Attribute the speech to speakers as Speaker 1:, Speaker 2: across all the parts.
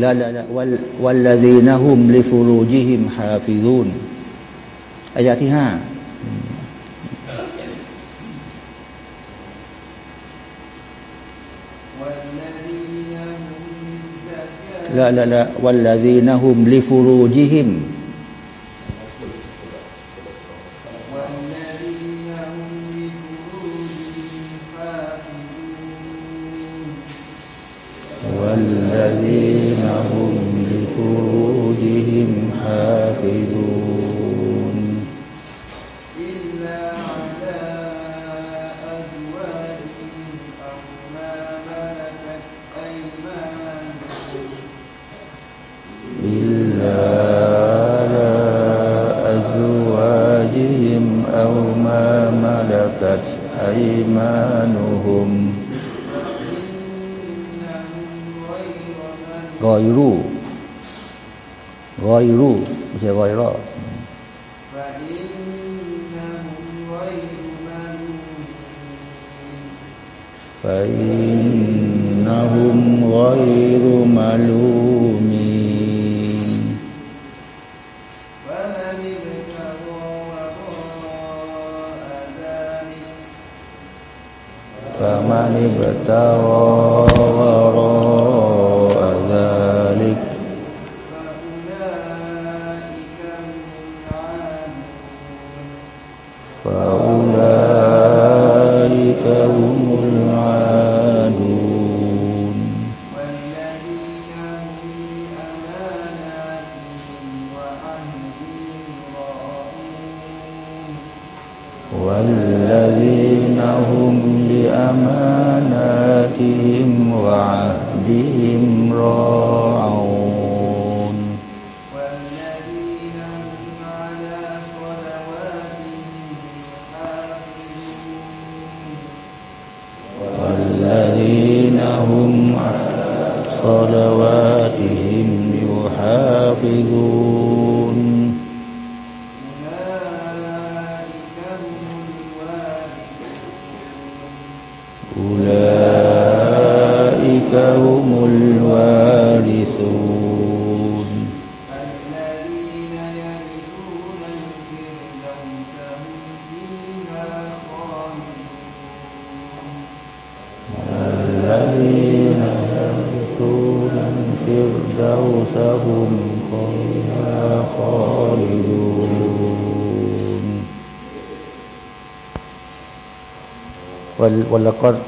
Speaker 1: لا لا لا. وال والذين هم لفروجهم حافظون. آية อายะที่ห้าลาลาลา والذين هم لفروجهم ح ا ف ظ والذين هم لأماناتهم وعهدهم راعون. ولقد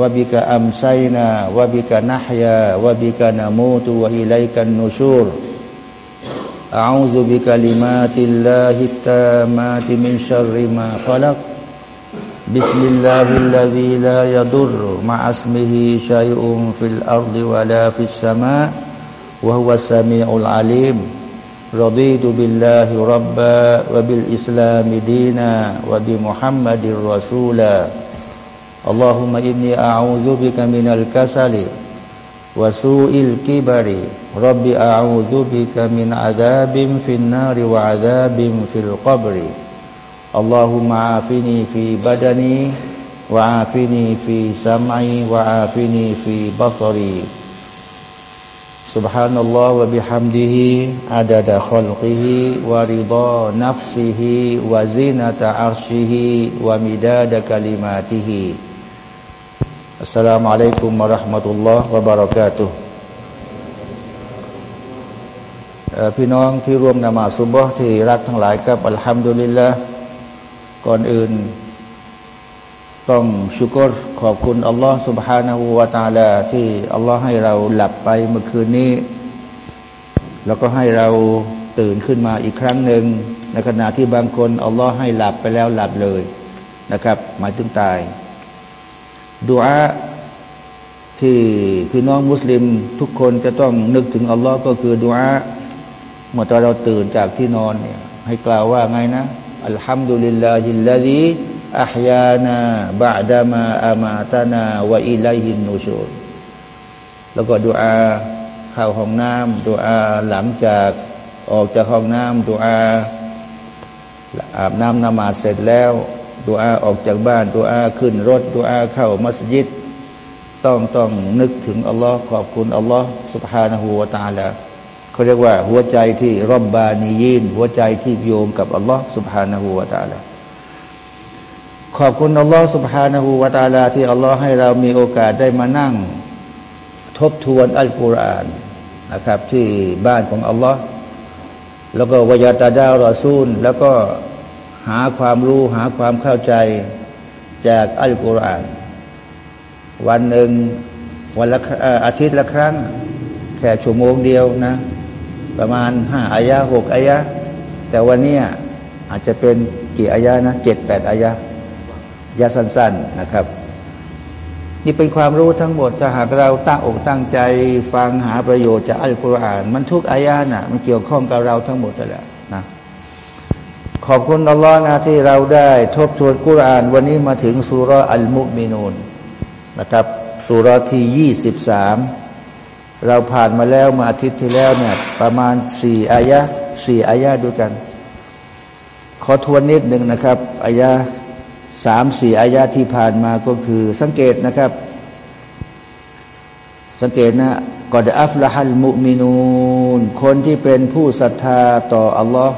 Speaker 1: วะบิกะอัมไซนาวะบิกะนัฮยาวะบิกะนามูตุวะอิไลกันนูชูร أعوذ بكلمات الله التامات من شر ما خلق. بسم الله الذي لا يضر مع اسمه شيء في الأرض ولا في السماء وهو السميع العليم. رضيت بالله ربا وبالإسلام دينا وبمحمد رسولا. اللهم إني أعوذ بك من الكسل وسوء الكبر. رب أعوذ بك من عذاب في النار وعذاب في القبر. اللهم عافني في بدني وعافني في سمعي وعافني في بصري. سبحان الله وبحمده عدد خلقه ورضا نفسه وزينة عرشه ومداد كلماته. السلام عليكم ورحمة الله وبركاته พี่น้องที่ร่วมนมาสุบฮ์ที่รักทั้งหลายกับอัลฮัมดุลิลละก่อนอื่น ต้องชุกรขอบคุณอัลลอฮ์ سبحانه และ تعالى ที่อัลลอฮ์ให้เราหลับไปเมื่อคืนนี้ แล้วก็ให้เราตื่นขึ้นมาอีกครั้งหนึ่งในขณะที่บางคนอัลลอฮ์ให้หลับไปแล้วหลับเลยนะครับ หมายถึงตาย ดูอาที่พี่น้องมุสลิมทุกคนจะต้องนึกถึงอัลลอฮ์ก็คือดูอาเมื่อตอนเราตื่นจากที่นอนเนี่ยให้กล่าวว่าไงนะอัลฮัมดุลิลลาฮิลลาฮิอัพยานาบาดามาอามาตานาวะอิลัยฮินนูชูแล้วก็ดูอาเข้าห้องน้ำดูอาหลังจากออกจากห้องน้ำดูอาอาบน้ำนมาเสร็จแล้ว ดูอาออกจากบ้านดูอาขึ้นรถดูอาเข้ามัสยิด ต้องต้องนึกถึงอัลลอฮ์ขอบคุณอัลลอฮ์สุบฮานะหูวาตาละเขาเรียกว่าหัวใจที่รบบานียินหัวใจที่โยงกับอัลลอฮ์สุบฮานะหูวาตาละขอบคุณอัลลอฮ์สุบฮานะหูวาตาลาที่อัลลอฮ์ให้เรามีโอกาสได้มานั่ง ทบทวนอัลกุรอานนะครับ ที่บ้านของอัลลอฮ์แล้วก็วยาตาดาวรอซูล แล้วก็ หาความรู้หาความเข้าใจจากอัลกุรอาน วันหนึ่งวันละอาทิตย์ละครั้ง แค่ชั่วโมงเดียวนะ ประมาณห้าอายะหกอายะ แต่วันนี้อาจจะเป็นกี่อายะนะเจ็ดแปดอายะยาสั้น ๆนะครับ นี่เป็นความรู้ทั้งหมดถ้าหากเราตั้งอกตั้งใจฟังหาประโยชน์จากอัลกุรอาน มันทุกอายะนะ่ะมันเกี่ยวข้องกับเราทั้งหมดและนะ ขอบคุณอัลลอฮ์นะที่เราได้ทบทวนกุราน วันนี้มาถึงสุรอัลมุมินูนนะครับสุรที่ยี่สิบสามเราผ่านมาแล้วมาอาทิตย์ที่แล้วเนี่ยประมาณสี่อายะสี่อายะดูกัน ขอทวนนิดหนึ่งนะครับอายะสามสี่อายะที่ผ่านมาก็คือ สังเกตนะครับ สังเกตนะกอดอัฟละฮัลมุมินูนคนที่เป็นผู้ศรัทธาต่ออัลลอฮ์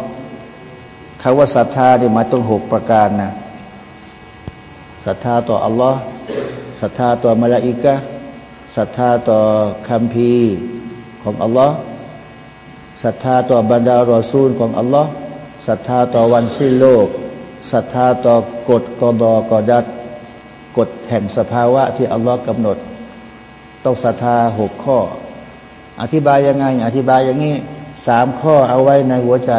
Speaker 1: คำว่าศรัทธาเนี่ยมาต้องหกประการนะศรัทธาต่ออัลลอฮ์ศรัทธาต่อมาลาอิกะศรัทธาต่อคำพีของอัลลอฮ์ศรัทธาต่อบรรดารอซูลของอัลลอฮ์ศรัทธาต่อวันสิ้นโลกศรัทธาต่อกฎกอดอกอดัดกฎแห่งสภาวะที่อัลลอฮ์กำหนด ต้องศรัทธาหกข้อ อธิบายยังไง อธิบายอย่างนี้สามข้อเอาไว้ในหัวใจ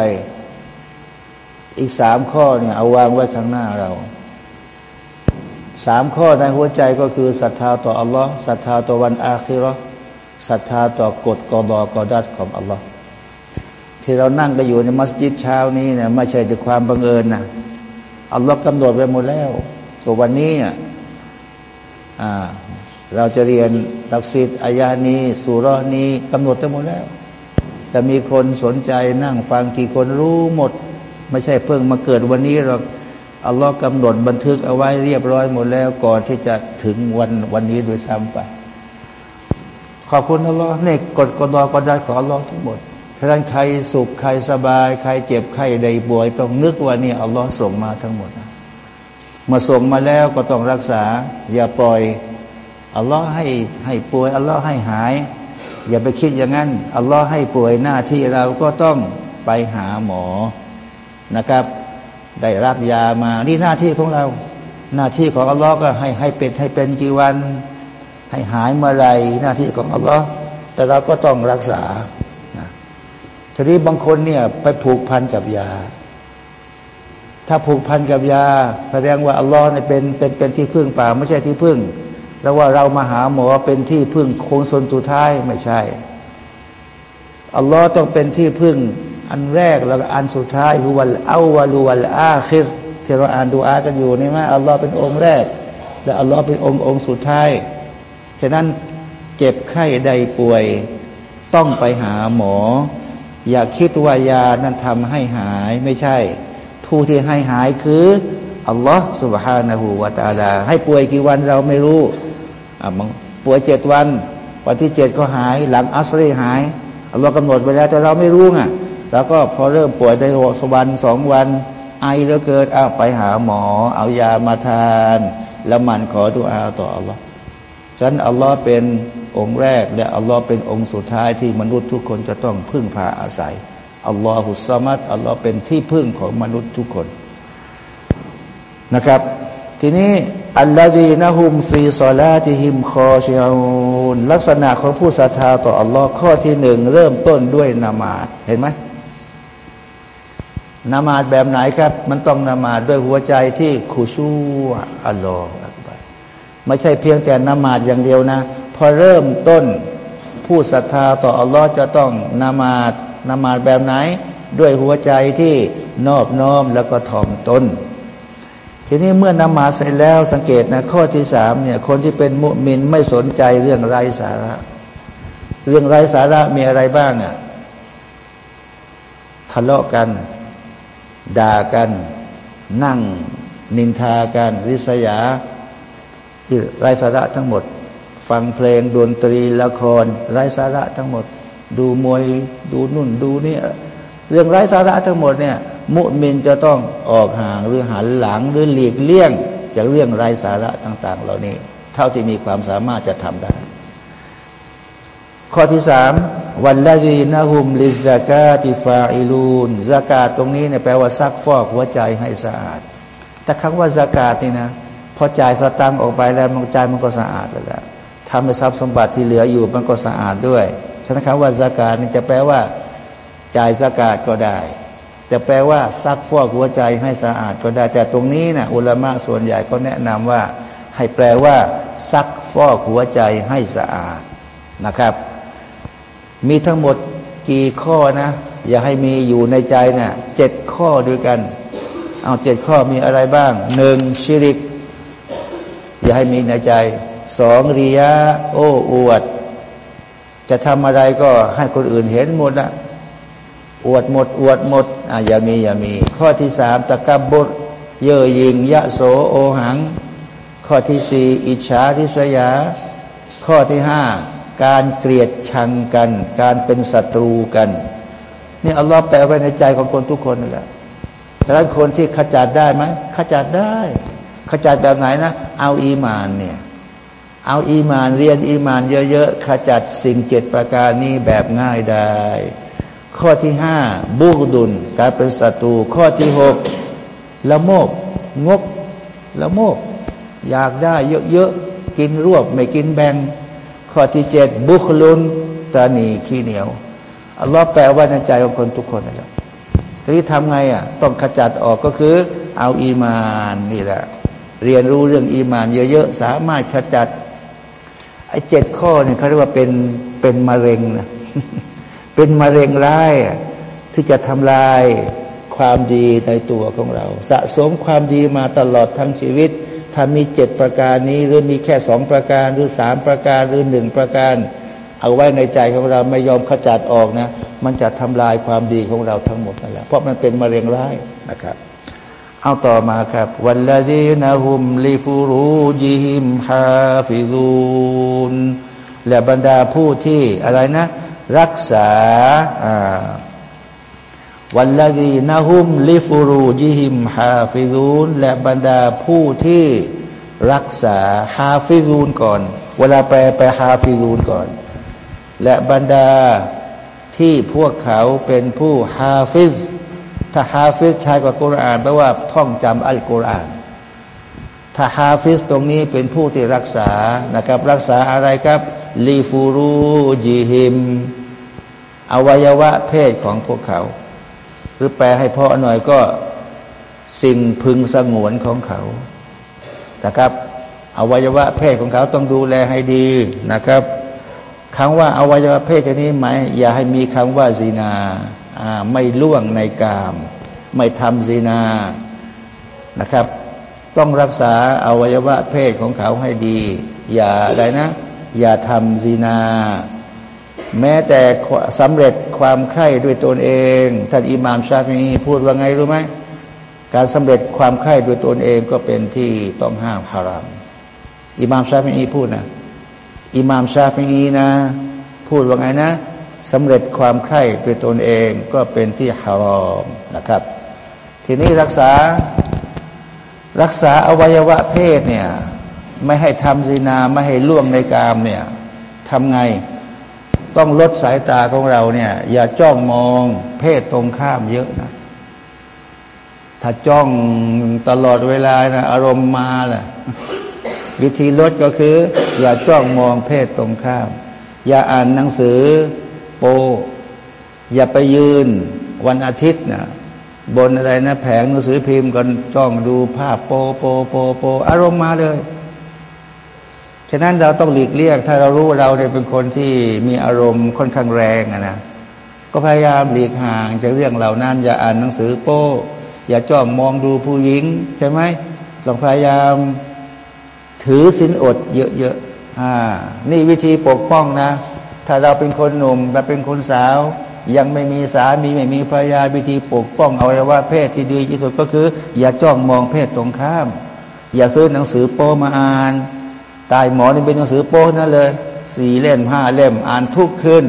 Speaker 1: อีกสามข้อเนี่ยเอาวางไว้ข้างหน้าเราสามข้อในหัวใจก็คือศรัทธาต่ออัลลอฮ์ศรัทธาต่อวันอาคิรอศรัทธาต่อกฎกอดอกอดัดของอัลลอฮ์ที่เรานั่งกันอยู่ในมัสยิดเช้านี้เนี่ยไม่ใช่ด้วยความบังเอิญนะอัลลอฮ์กำหนดไว้หมดแล้วตัววันนี้อ่าเราจะเรียนตักซิดอายานี้สุรนี้กำหนดไว้หมดแล้ว แต่มีคนสนใจนั่งฟังกี่คนรู้หมด ไม่ใช่เพิ่งมาเกิดวันนี้หรอกอัลลอฮ์กำหนดบันทึกเอาไว้เรียบร้อยหมดแล้วก่อนที่จะถึงวันวันนี้โดยซ้ำไป ขอบคุณอัลลอฮ์เนี่ยกดกดอกดได้ของอัลลอฮ์ทั้งหมดถ้าท่านใครสุขใครสบาย ใครเจ็บใครใดป่วยต้องนึกว่านี่อัลลอฮ์ส่งมาทั้งหมดนะมาส่งมาแล้วก็ต้องรักษา อย่าปล่อยอัลลอฮ์ให้ให้ป่วยอัลลอฮ์ให้หาย อย่าไปคิดอย่างนั้นอัลลอฮ์ให้ป่วยหน้าที่เราก็ต้องไปหาหมอ นะครับ ได้รับยามา นี่หน้าที่ของเรา หน้าที่ของอัลลอฮ์ก็ให้ให้เป็นให้เป็นกี่วัน ให้หายเมื่อไรหน้าที่ของอัลลอฮ์แต่เราก็ต้องรักษาทีนี้บางคนเนี่ยไปผูกพันกับยา ถ้าผูกพันกับยา แสดงว่าอัลลอฮ์เนี่ยเป็นเป็นเป็นที่พึ่งป่า ไม่ใช่ที่พึ่ง แล้วว่าเรามาหาหมอเป็นที่พึ่งโคงสนตุท้ายไม่ใช่อัลลอฮ์ต้องเป็นที่พึ่ง อันแรกแล้วอันสุดท้ายคือวันเอาวาลูวัลอาคิรที่เราอ่านดูอากันอยู่นี่ว่าอัลลอฮ์เป็นองค์แรก และอัลลอฮ์เป็นองค์องค์สุดท้ายฉะนั้นเจ็บไข้ใดป่วย ต้องไปหาหมอ อย่าคิดว่ายานั้นทำให้หายไม่ใช่ ผู้ที่ให้หายคืออัลลอฮ์สุบฮานะฮูวาตาลา ให้ป่วยกี่วันเราไม่รู้ป่วยเจ็ดวัน วันที่เจ็ดก็หาย หลังอัสรีหายอัลลอฮ์กำหนดไว้แล้วแต่เราไม่รู้ไง แล้วก็พอเริ่มป่วยได้สวันสองวัน ไอแล้วเกิดเอาไปหาหมอ เอายามาทาน แล้วมันขอดุอาต่ออัลลอฮ์ฉันอัลลอฮ์เป็นองค์แรก และอัลลอฮ์เป็นองค์สุดท้ายที่มนุษย์ทุกคนจะต้องพึ่งพาอาศัยอัลลอฮุสซามัดอัลลอฮ์เป็นที่พึ่งของมนุษย์ทุกคนนะครับ ทีนี้อัลลอฮีนะฮุมฟีซอลาติฮิมคอชิอูนลักษณะของผู้ศรัทธาต่ออัลลอฮ์ข้อที่หนึ่งเริ่มต้นด้วยนามาดเห็นไหม นามาดแบบไหนครับ มันต้องนามาดด้วยหัวใจที่คุชูอัลลอฮ์ไม่ใช่เพียงแต่นามาดอย่างเดียวนะ พอเริ่มต้นผู้ศรัทธาต่ออัลลอฮ์จะต้องนามาดนามาดแบบไหน ด้วยหัวใจที่นอบน้อมแล้วก็ถ่อมตนทีนี้เมื่อนมาเสร็จแล้วสังเกตนะข้อที่สามเนี่ยคนที่เป็นมุมินไม่สนใจเรื่องไร้สาระ เรื่องไร้สาระมีอะไรบ้างอะทะเลาะกัน ด่ากัน นั่งนินทากันริษยาที่ไร้สาระทั้งหมด ฟังเพลงดนตรีละครไร้สาระทั้งหมด ดูมวยดูนุ่นดูนี่เรื่องไร้สาระทั้งหมดเนี่ย มุมินจะต้องออกห่างหรือหันหลังหรือหลีกเลี่ยง จากเรื่องไร้สาระต่าง ๆ เหล่านี้ เท่าที่มีความสามารถจะทำได้ ข้อที่สาม วันละดีนะฮุมลิซากาติฟาอิลูนสากาตตรงนี้เนี่ยแปลว่าซักฟอกหัวใจให้สะอาด แต่คำว่าสากาตนี่นะพอจ่ายสตังค์ออกไปแล้วมันใจมันก็สะอาดแล้วทำให้ทรัพย์สมบัติที่เหลืออยู่มันก็สะอาดด้วยฉะนั้นคำว่าสากาตนี่จะแปลว่าจ่ายสากาตก็ได้ จะแปลว่าซักฟอกหัวใจให้สะอาดก็ได้ แต่ตรงนี้นะอุลามะส่วนใหญ่ก็แนะนำว่า ให้แปลว่า ซักฟอกหัวใจให้สะอาดนะครับ มีทั้งหมดกี่ข้อนะ อย่าให้มีอยู่ในใจนะ่ะเจ็ดข้อด้วยกัน เอาเจ็ดข้อมีอะไรบ้างหนึ่งชิริก อย่าให้มีในใจสองริยะโอ้อวด จะทำอะไรก็ให้คนอื่นเห็นหมดละอวดหมด อวดหมดอ่าอย่ามีอย่ามี ข้อที่สามตะกบุตรเย่อหยิง ยะโสโอหัง ข้อที่สี่อิจฉาทิษยา ข้อที่ห้า การเกลียดชังกัน การเป็นศัตรูกันนี่อัลลอฮ์แปลไว้ในใจของคนทุกคนนั่นแหละแต่ละคนที่ขจัดได้ไหมขจัดได้ ขจัดแบบไหนนะ เอาอีมานเนี่ยเอาอีมานเรียนอีมานเยอะๆขจัดสิ่งเจ็ดประการนี้แบบง่ายได้ ข้อที่ห้าบูดุลการเป็นศัตรูข้อที่หกละโมบงกละโมบอยากได้เยอะๆกินรวบไม่กินแบ่ง ข้อที่เจ็ดบุคลุนตานีขี้เหนียว อัลลอฮ์แปลว่าในใจของคนทุกคนนั่นแหละทีนี้ทำไงอะต้องขจัดออกก็คือ เอาอีมานนี่แหละ เรียนรู้เรื่องอีมาน เยอะๆ สามารถขจัดไอ้เจ็ดข้อเนี่ยเขาเรียกว่าเป็นเป็นมะเร็งนะเป็นมะเร็งร้ายที่จะทำลายความดีในตัวของเรา สะสมความดีมาตลอดทั้งชีวิต ถ้ามีเจ็ดประการนี้หรือมีแค่สองประการหรือสามประการหรือหนึ่งประการ เอาไว้ในใจของเราไม่ยอมขจัดออกนะ มันจะทำลายความดีของเราทั้งหมดนั่นแหละเพราะมันเป็นมะเร็งร้ายนะครับ เอาต่อมาครับوالذين هم لفروجهم حافظون และบรรดาผู้ที่อะไรนะ รักษา والذين هم لفروجهم حافظون และบรรดาผู้ที่รักษา حافظون ก่อน เวลาแปลไป حافظون ก่อน และบรรดาที่พวกเขาเป็นผู้ حافظ ถ้า حافظ ใช้กับกุรอานแปลว่าท่องจำอัลกุรอานถ้า حافظ ตรงนี้เป็นผู้ที่รักษานะครับ รักษาอะไรครับลีฟูรูจิฮิมอวัยวะเพศของพวกเขา หรือแปลให้พ่อหน่อยก็สิ่งพึงสงวนของเขานะครับอวัยวะเพศของเขาต้องดูแลให้ดีนะครับคำว่าอวัยวะเพศนี้หมายอย่าให้มีคำว่าซีนาไม่ล่วงในกาม ไม่ทำซีนานะครับ ต้องรักษาอวัยวะเพศของเขาให้ดี อย่าอะไรนะ อย่าทำซีนา แม้แต่สำเร็จความไข้ด้วยตนเองท่านอิหม่ามชาฟีพูดว่าไงรู้ไหมการสำเร็จความไข้ด้วยตนเองก็เป็นที่ต้องห้ามฮารามอิหม่ามชาฟีพูดนะอิหม่ามชาฟีนะ พูดว่าไงนะสำเร็จความไข้ด้วยตนเองก็เป็นที่ฮารอมนะครับ ทีนี้รักษารักษาอวัยวะเพศเนี่ย ไม่ให้ทำซีนา ไม่ให้ล่วงในกามเนี่ยทำไง ต้องลดสายตาของเราเนี่ย อย่าจ้องมองเพศตรงข้ามเยอะนะ ถ้าจ้องตลอดเวลานะอารมณ์มาแหละวิธีลดก็คือ อย่าจ้องมองเพศตรงข้าม อย่าอ่านหนังสือโป อย่าไปยืนวันอาทิตย์นะบนอะไรนะ แผงหนังสือพิมพ์กันจ้องดูภาพโปโปโปโป อารมณ์มาเลย ฉะนั้นเราต้องหลีกเลี่ยง ถ้าเรารู้เราเนี่ยเป็นคนที่มีอารมณ์ค่อนข้างแรงนะก็พยายามหลีกห่างจากเรื่องเหล่านั้น อย่าอ่านหนังสือโป้ อย่าจ้องมองดูผู้หญิง ใช่ไหมลองพยายามถือสินอดเยอะๆอ่านี่วิธีปกป้องนะ ถ้าเราเป็นคนหนุ่มเราเป็นคนสาว ยังไม่มีสามีไม่มีภรรยาวิธีปกป้องเอาไว้ว่าเพศที่ดีที่สุดก็คือ อย่าจ้องมองเพศตรงข้าม อย่าซื้อหนังสือโป้มาอ่าน ตายหมอนี่เป็นหนังสือโป้นั่นเลยสี่เล่มห้าเล่มอ่านทุกคืน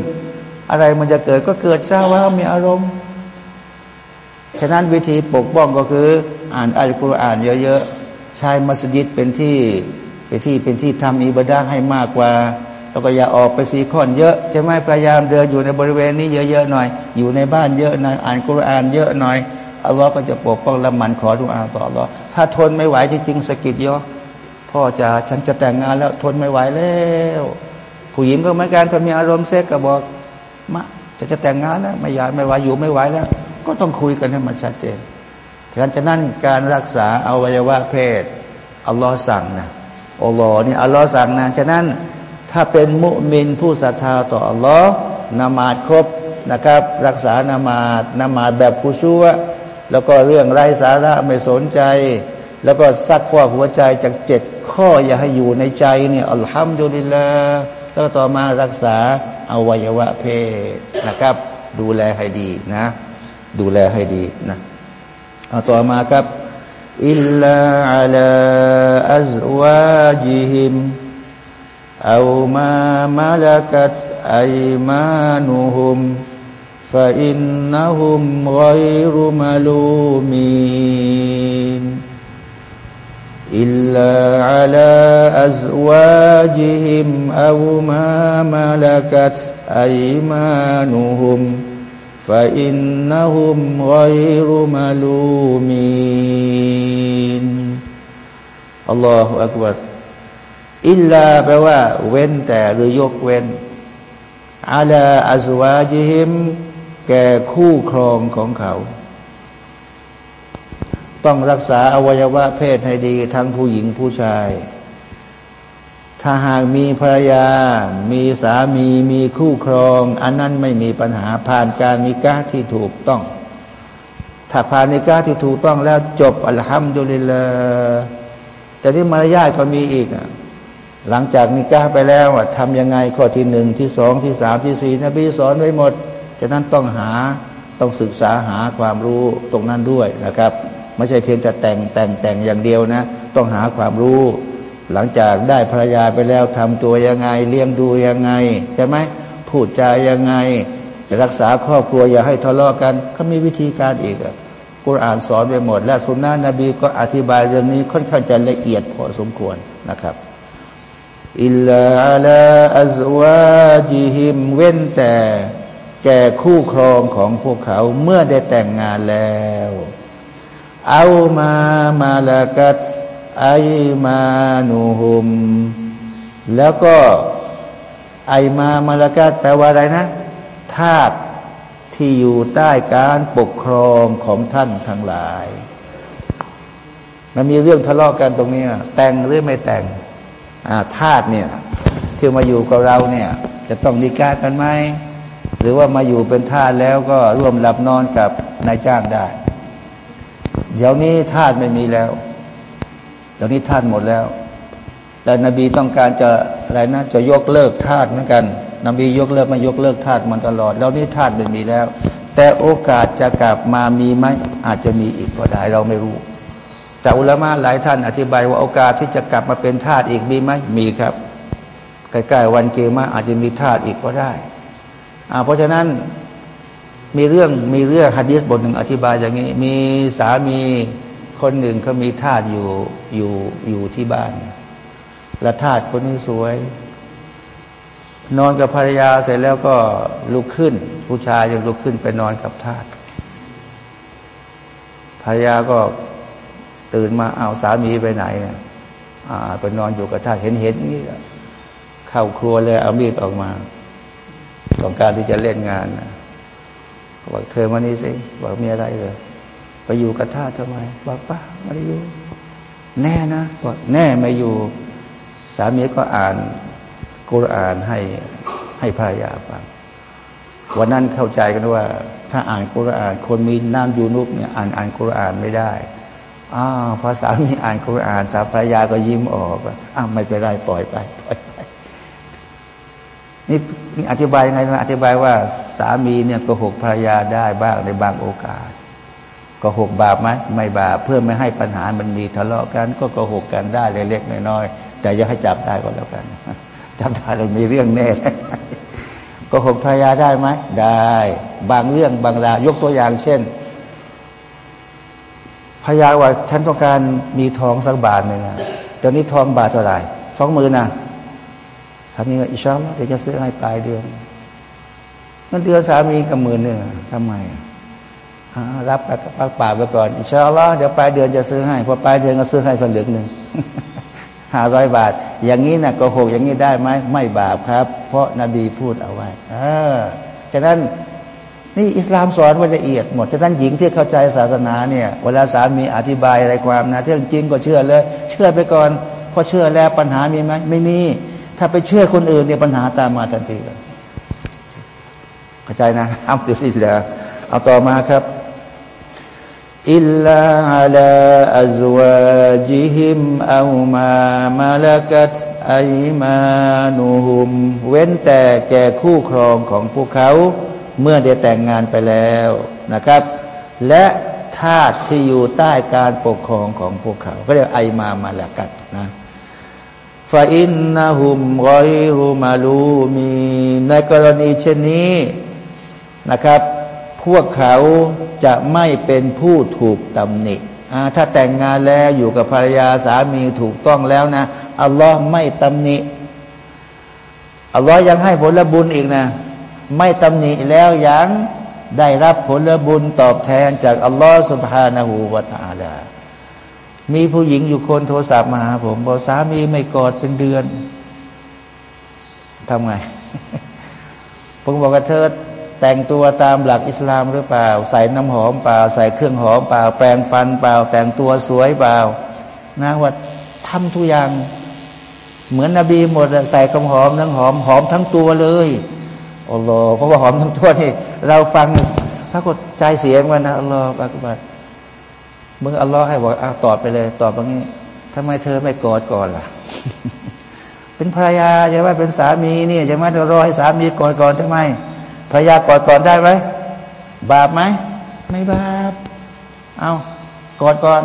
Speaker 1: อะไรมันจะเกิดก็เกิดเช้าว่ามีอารมณ์ฉะนั้นวิธีปกป้องก็คือ อ่านอัลกุรอานเยอะๆใช้มัสยิดเป็นที่เป็นที่เป็นที่ทำอิบดาให้มากกว่าแล้วก็อย่าออกไปสีข้อนเยอะจะไม่พยายามเดินอยู่ในบริเวณนี้เยอะๆหน่อย อยู่ในบ้านเยอะหน่อยอ่านกุรอานเยอะหน่อยอัลลอฮ์ก็จะปกป้องละมันขอดุกอาต่ออัลลอฮ์ถ้าทนไม่ไหวจริงๆสกิดยอ พ่อจะฉันจะแต่งงานแล้วทนไม่ไหวแล้ว ผู้หญิงก็เหมือนกันถ้ามีอารมณ์เซ็กก็บอกมาจะจะแต่งงานแล้วไม่อยากไม่ไหวอยู่ไม่ไหวแล้ว ก็ต้องคุยกันให้มันชัดเจนฉะนั้นการรักษาอวัยวะเพศอัลลอฮ์สั่งนะอัลลอฮ์นี่อัลลอฮ์สั่งนะฉะนั้นถ้าเป็นมุมินผู้ศรัทธาต่ออัลลอฮ์นามาดครบนะครับ รักษานามาดนามาดแบบกุชัวแล้วก็เรื่องไร้สาระไม่สนใจ แล้วก็ซักฟอกหัวใจจากเจ็ดข้ออย่าให้อยู่ในใจเนี่ยอัลฮัมดุลิลลาแล้วต่อมารักษาอวัยวะเพศนะครับ ดูแลให้ดีนะ ดูแลให้ดีนะเอาต่อมาครับอิลลาอัลอัซวาจิฮิมเอามามาลกัตไอมานุฮุมฟะอินนะฮุมไกรุมาลูมีน إلا على أزواجهم أو ما ملكت أيمانهم فإنهم غير ملومين الله أكبر อิลลาแปลว่า เว้นแต่หรือยกเว้นอาลาอัสวาจิฮิม แก่คู่ครองของเขา ต้องรักษาอวัยวะเพศให้ดี ทั้งผู้หญิงผู้ชาย ถ้าหากมีภรรยา มีสามีมีคู่ครอง อันนั้นไม่มีปัญหาผ่านการนิก้าที่ถูกต้อง ถ้าผ่านนิก้าที่ถูกต้องแล้วจบอัลฮัมดุลิลลาแต่ที่มารยาทก็มีอีกอะหลังจากนิก้าไปแล้วทำยังไงข้อที่หนึ่งที่สองที่สามที่สี่นบีสอนไว้หมดฉะนั้นต้องหาต้องศึกษาหาความรู้ตรงนั้นด้วยนะครับ ไม่ใช่เพียงแต่แต่งแต่งแต่งอย่างเดียวนะ ต้องหาความรู้ หลังจากได้ภรรยาไปแล้วทำตัวยังไง เลี้ยงดูยังไงใช่ไหมพูดจายังไงรักษาครอบครัวอย่าให้ทะเลาะกันเขามีวิธีการอีกกุรอานสอนไปหมด และสุนนะนบีก็อธิบายเรื่องนี้ค่อนข้างจะละเอียดพอสมควรนะครับอิลลาอัลอัซวาจิฮิมเว้นแต่แก่คู่ครองของพวกเขาเมื่อได้แต่งงานแล้ว เอามามาลากัตไอมานูฮุม แล้วก็ไอมามาลากัตแปลว่าอะไรนะทาสที่อยู่ใต้การปกครองของท่านทั้งหลาย มันมีเรื่องทะเลาะกันตรงนี้ แต่งหรือไม่แต่งทาสเนี่ยที่มาอยู่กับเราเนี่ย จะต้องนิกากันไหมหรือว่ามาอยู่เป็นทาสแล้วก็ร่วมหลับนอนกับนายจ้างได้ เดี๋ยวนี้ทาสไม่มีแล้ว เดี๋ยวนี้ทาสหมดแล้ว แต่นบีต้องการจะอะไรนะจะยกเลิกทาสเหมือนกัน นบียกเลิกมายกเลิกทาสมันตลอด แล้วนี้ทาสไม่มีแล้ว แต่โอกาสจะกลับมามีไหมอาจจะมีอีกก็ได้เราไม่รู้ แต่อุลามะหลายท่านอธิบายว่าโอกาสที่จะกลับมาเป็นทาสอีกมีไหมมีครับใกล้ๆวันเกมาอาจจะมีทาสอีกก็ได้เพราะฉะนั้น มีเรื่องมีเรื่องฮะดีษบทหนึ่งอธิบายอย่างนี้ มีสามีคนหนึ่งเขามีทาสอยู่อยู่อยู่ที่บ้าน และทาสคนนี้สวย นอนกับภรรยาเสร็จแล้วก็ลุกขึ้น ผู้ชายยังลุกขึ้นไปนอนกับทาสภรรยาก็ตื่นมาเอาสามีไปไหนเนี่ยไปนอนอยู่กับทาสเห็นเห็นนี่เข้าครัวเลยเอามีดออกมา ต้องการที่จะเล่นงานนะ บอกเธอมานี่สิบอกมีอะไรเลยไปอยู่กับท่าทำไมบอกป้าไม่ได้อยู่ แน่นะบอกแน่ไม่อยู่ สามีก็อ่านกุรอานให้ให้ภรรยาฟังวันนั้นเข้าใจกันว่า ถ้าอ่านกุรอาน คนมีน้ำยูนุกเนี่ยอ่านอ่านกุรอานไม่ได้อ้าวพอสามีอ่านกุรอานสาภรรยาก็ยิ้มออกอ้าวไม่เป็นไรปล่อยไปปล่อยไปนี่ นี่อธิบายยังไงนะอธิบายว่าสามีเนี่ยโกหกภรรยาได้บ้างในบางโอกาสโกหกบาปไหมไม่บาปเพื่อไม่ให้ปัญหามันมีทะเลาะกัน ก็โกหกกันได้เล็กๆน้อยๆแต่อย่าให้จับได้ก็แล้วกันจับได้เรามีเรื่องแน่โกหกภรรยาได้ไหมได้ บางเรื่องบางรา ยกตัวอย่างเช่นภรรยาว่าฉันต้องการมีทองสักบาทหนึ่งตอนนี้ทองบาทเท่าไหร่สองหมื่นนะามีว่าอิชาลเดี๋ยวจะซื้อให้ปลายเดือนเงินเดือนสามีกับหมื่นหนึ่งทำไมรับไปักป่าไปก่อนอิชาลเดี๋ยวปลายเดือนจะซื้อให้พอปลายเดือนก็ซื้อให้สักเหลือหนึ่งห้าร้อยบาท อย่างนี้นะโกหกอย่างนี้ได้ไหมไม่บาปครับ เพราะนบีพูดเอาไว้อฉะนั้นนี่อิสลามสอนไว้ละเอียดหมดฉะนั้นหญิงที่เข้าใจศาสนาเนี่ย เวลาสามีอธิบายอะไรความนะเรื่องจริงก็เชื่อเลย เชื่อไปก่อนพอเชื่อแล้วปัญหามีไหมไม่มี ถ้าไปเชื่อคนอื่นเนี่ยปัญหาตามมาทันทีเลยเข้าใจนะอัลลอฮฺละเอาต่อมาครับอิลลาอัลาอัจวาจิฮิมอามามาลกัตไอมานูฮุม เว้นแต่แก่คู่ครองของพวกเขา เมื่อได้แต่งงานไปแล้วนะครับ และทาสที่อยู่ใต้การปกครองของพวกเขาก็เรียกไอมามาลกัตนะ ฟาอินนาหุมรอยรูมาลูมีในกรณีเช่นนี้นะครับ พวกเขาจะไม่เป็นผู้ถูกตำหนิถ้าแต่งงานแล้วอยู่กับภรรยาสามีถูกต้องแล้วนะอัลลอฮ์ไม่ตำหนิอัลลอฮ์ยังให้ผลบุญอีกนะ ไม่ตำหนิแล้วยังได้รับผลบุญตอบแทนจากอัลลอฮ์สุบฮานาหูวาตาลา มีผู้หญิงอยู่คนโทรศัพท์มาหาผมบอกสามีไม่กอดเป็นเดือนทำไง ผมบอกกับเธอแต่งตัวตามหลักอิสลามหรือเปล่า ใส่น้ำหอมเปล่า ใส่เครื่องหอมเปล่า แปรงฟันเปล่า แต่งตัวสวยเปล่านะว่าทำทุกอย่าง เหมือนนบีหมดใส่กำหอมทั้งหอมหอมทั้งตัวเลยอัลลอฮ์เพราะว่าหอมทั้งตัวนี่เราฟังถ้ากดใจเสียงมันนะอัลลอฮ์อักบัด มึงอัลลอฮ์ให้บอกอ้าตอบไปเลย ตอบแบบนี้ทำไมเธอไม่กอดก่อนล่ะ เป็นภรรยาใช่ไหมเป็นสามีนี่ใช่ไหมเธอรอให้สามีกอดก่อนทำไมภรรยากอดก่อนได้ไหมบาปไหมไม่บาปเอากอดก่อน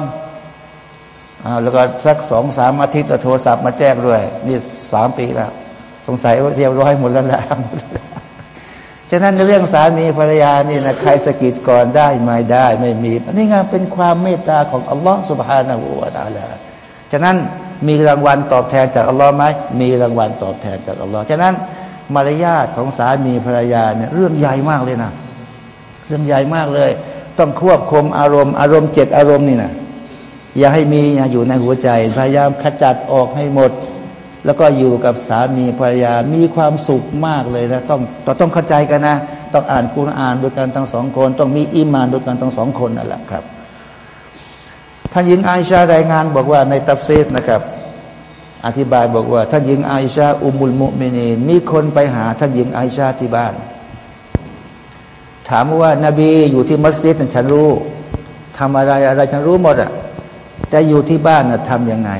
Speaker 1: เอาแล้วก็สักสองสามอาทิตย์โทรศัพท์มาแจ้งด้วย นี่สามปีแล้ว สงสัยว่าเรียบร้อยหมดแล้วแหละ ฉะนั้นในเรื่องสามีภรรยานี่นะใครสกิดก่อนได้ไม่ได้ไม่มีนี่งานเป็นความเมตตาของอัลลอฮฺสุบฮานาหูวาตาลาฉะนั้นมีรางวัลตอบแทนจากอัลลอฮ์ไหมมีรางวัลตอบแทนจากอัลลอฮ์ฉะนั้นมารยาทของสามีภรรยาเนี่ยเรื่องใหญ่มากเลยนะเรื่องใหญ่มากเลย ต้องควบคุมอารมณ์อารมณ์เจ็ดอารมณ์นี่นะอย่าให้มีอยู่ในหัวใจ พยายามขจัดออกให้หมด แล้วก็อยู่กับสามีภรรยา มีความสุขมากเลยนะต้องเราต้องเข้าใจกันนะ ต้องอ่านกุณอ่านด้วยกันทั้งสองคน ต้องมีอิมานด้วยกันทั้งสองคนนั่นแหละครับท่านหญิงไอชารายงานบอกว่าในตัฟซีรนะครับ อธิบายบอกว่าท่านหญิงไอชา أم المؤمنين มีคนไปหาท่านหญิงไอชาที่บ้าน ถามว่านาบีอยู่ที่มัสยิดฉันรู้ทำอะไรอะไรฉันรู้หมดอะแต่อยู่ที่บ้านน่ะทำยังไง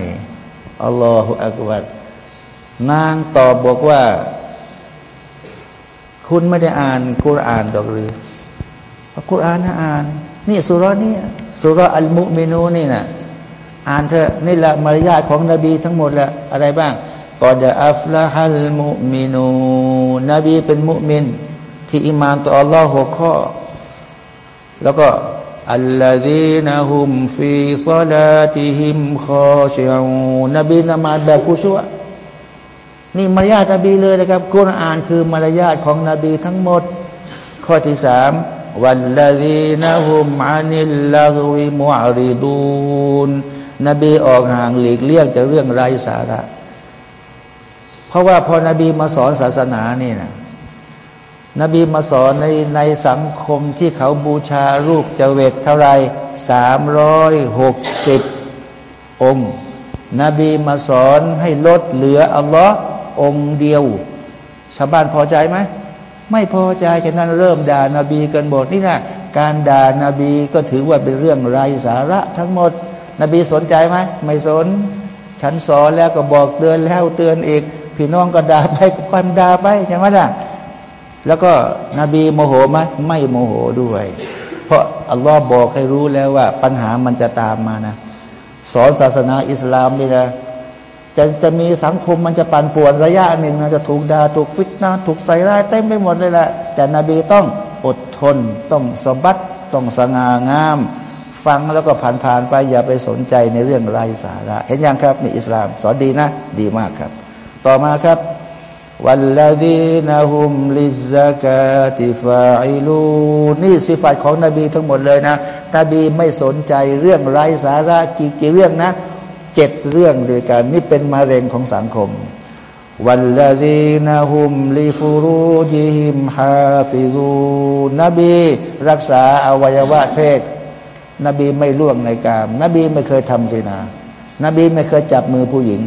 Speaker 1: الله أكبر นางตอบบอกว่า คุณไม่ได้อ่านกุรอานดอกหรือกุรอานนะอ่าน นี่สุรนี่สุรอัลมุมินูนี่นะอ่านเถอะนี่แหละมารยาทของนบีทั้งหมดแหละอะไรบ้างกอดอัฟละฮัลมุมินูนบีเป็นมุมิน ที่อิมานต่ออัลลอฮ์หัวข้อ แล้วก็อัลลอฮีนะฮุมฟีซาลาติฮิมคอชิอูนบีนมาแบบกุชัว นี่มารยาทนบีเลยนะครับกุรอานคือมารยาทของนบีทั้งหมด ข้อที่สามวันละดีนะฮุมอานิลลาวิมุอาริดูนนบีออกห่างหลีกเลี่ยงจากเรื่องไร้สาระ เพราะว่าพอนบีมาสอนศาสนานี่นะนบีมาสอนในในสังคมที่เขาบูชารูปเจเวตเท่าไรสามร้อยหกสิบองค์ นบีมาสอนให้ลดเหลืออัลลอฮ์ องเดียว ชาวบ้านพอใจไหมไม่พอใจกันนั้นเริ่มด่านาบีกันหมดนี่นะการด่านาบีก็ถือว่าเป็นเรื่องไร้สาระทั้งหมด นบีสนใจไหมไม่สน ฉันสอนแล้วก็บอกเตือนแล้วเตือนอีกพี่น้องก็ด่าไปก็ความด่าไปใช่ไหมล่ะแล้วก็นบีโมโหไหมไม่โมโหด้วย เพราะอัลลอฮ์บอกให้รู้แล้วว่าปัญหามันจะตามมานะ สอนศาสนาอิสลามนี่นะ จะจะมีสังคมมันจะปั่นป่วนระยะหนึ่งนะจะถูกดา่าถูกฟิตนาถูกใส่ร้ายเต็มไปหมดเลยแหละแต่นบีต้องอดทน ต้องสบัดต้องสง่างาม ฟังแล้วก็ผ่านผ่านไปอย่าไปสนใจในเรื่องไร้สาระเห็นยังครับในอิสลาม สอนดีนะ ดีมากครับ ต่อมาครับวัลลดีนฮุมลิซากาติฟาอิลูนี่สิฟัตของนบีทั้งหมดเลยนะนบีไม่สนใจเรื่องไร้สาระกี่กี่เรื่องนะ เจ็ดเรื่องด้วยกัน นี่เป็นมะเร็งของสังคมوالذين هم لفروجهم حافظون นบีรักษาอวัยวะเพศ นบีไม่ล่วงในกาม นบีไม่เคยทำซินา นบีไม่เคยจับมือผู้หญิง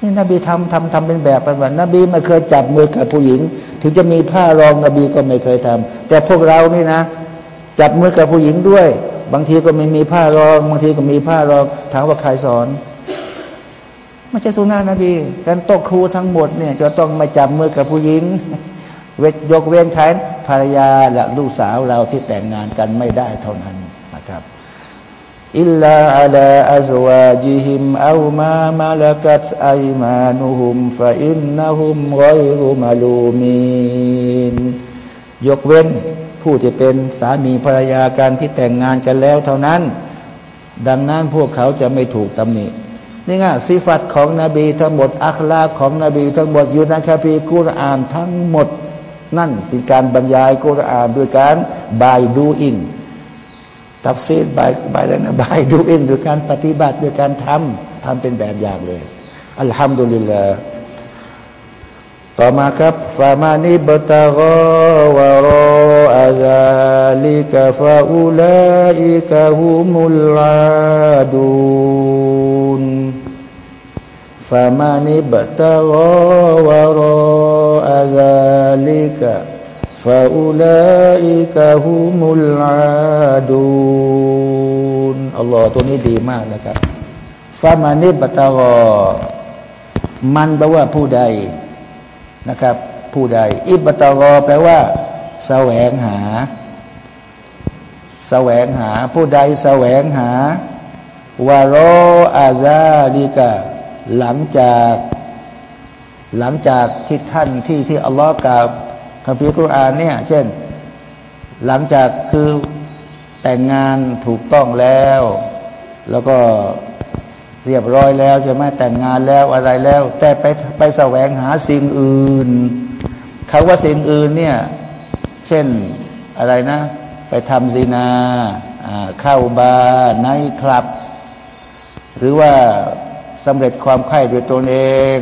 Speaker 1: นี่นบีทำทำทำเป็นแบบเป็นแบบนบีไม่เคยจับมือกับผู้หญิง ถึงจะมีผ้ารองนบีก็ไม่เคยทำแต่พวกเรานี่นะ จับมือกับผู้หญิงด้วย บางทีก็ไม่มีผ้ารองบางทีก็มีผ้ารองถามว่าใครสอนไม่ใช่สุนนะห์นบีการโต๊ะครูทั้งหมดเนี่ย จะต้องมาจับมือกับผู้หญิง เว้ ยกเว้นใครภรรยาและลูกสาวเราที่แต่งงานกันไม่ได้เท่านั้นนะครับإلا على أزواجهم أو ما ملكت أيمانهم فإنهم غير ملومينยกเว้น ผู้ที่เป็นสามีภรรยากันที่แต่งงานกันแล้วเท่านั้น ดังนั้นพวกเขาจะไม่ถูกตำหนินี่ไงสิฟัตของนบีทั้งหมด อัคลากของนบีทั้งหมดอยู่ในคัมภีร์กุรอานทั้งหมด นั่นเป็นการบรรยายกุรอานด้วยการบายดูอินตัฟซีรบายบายแล้วนะบายดูอินด้วยการปฏิบัติด้วยการทำทำเป็นแบบอย่างเลย الحمد للهต่อมาครับฟามานิบตะกวะรออา ซาลิกฟาอุลาอิกะฮุมุลลาดูนฟามานิบตะกวะรออาซาลิกฟาอุลาอิกะฮุมุลลาดูนอัลลอฮ์ตัวนี้ดีมากนะครับฟามานิบตะกมันแปลว่าผู้ใดนะครับ ผู้ใด อิบตรอแปลว่า แสวงหา แสวงหา ผู้ใดแสวงหาวารออาซาลีกะหลังจาก หลังจากที่ท่านที่ที่อัลลอฮ์กล่าวคัมภีร์กุรอานเนี่ย เช่น หลังจากคือแต่งงานถูกต้องแล้ว แล้วก็เรียบร้อยแล้วใช่ไหมแต่งงานแล้วอะไรแล้ว แต่ไปไปแสวงหาสิ่งอื่นเขาว่าสิ่งอื่นเนี่ย เช่นอะไรนะ ไปทำซีนา เข้าบาร์ไนคลับ หรือว่าสำเร็จความไข่ด้วยตนเอง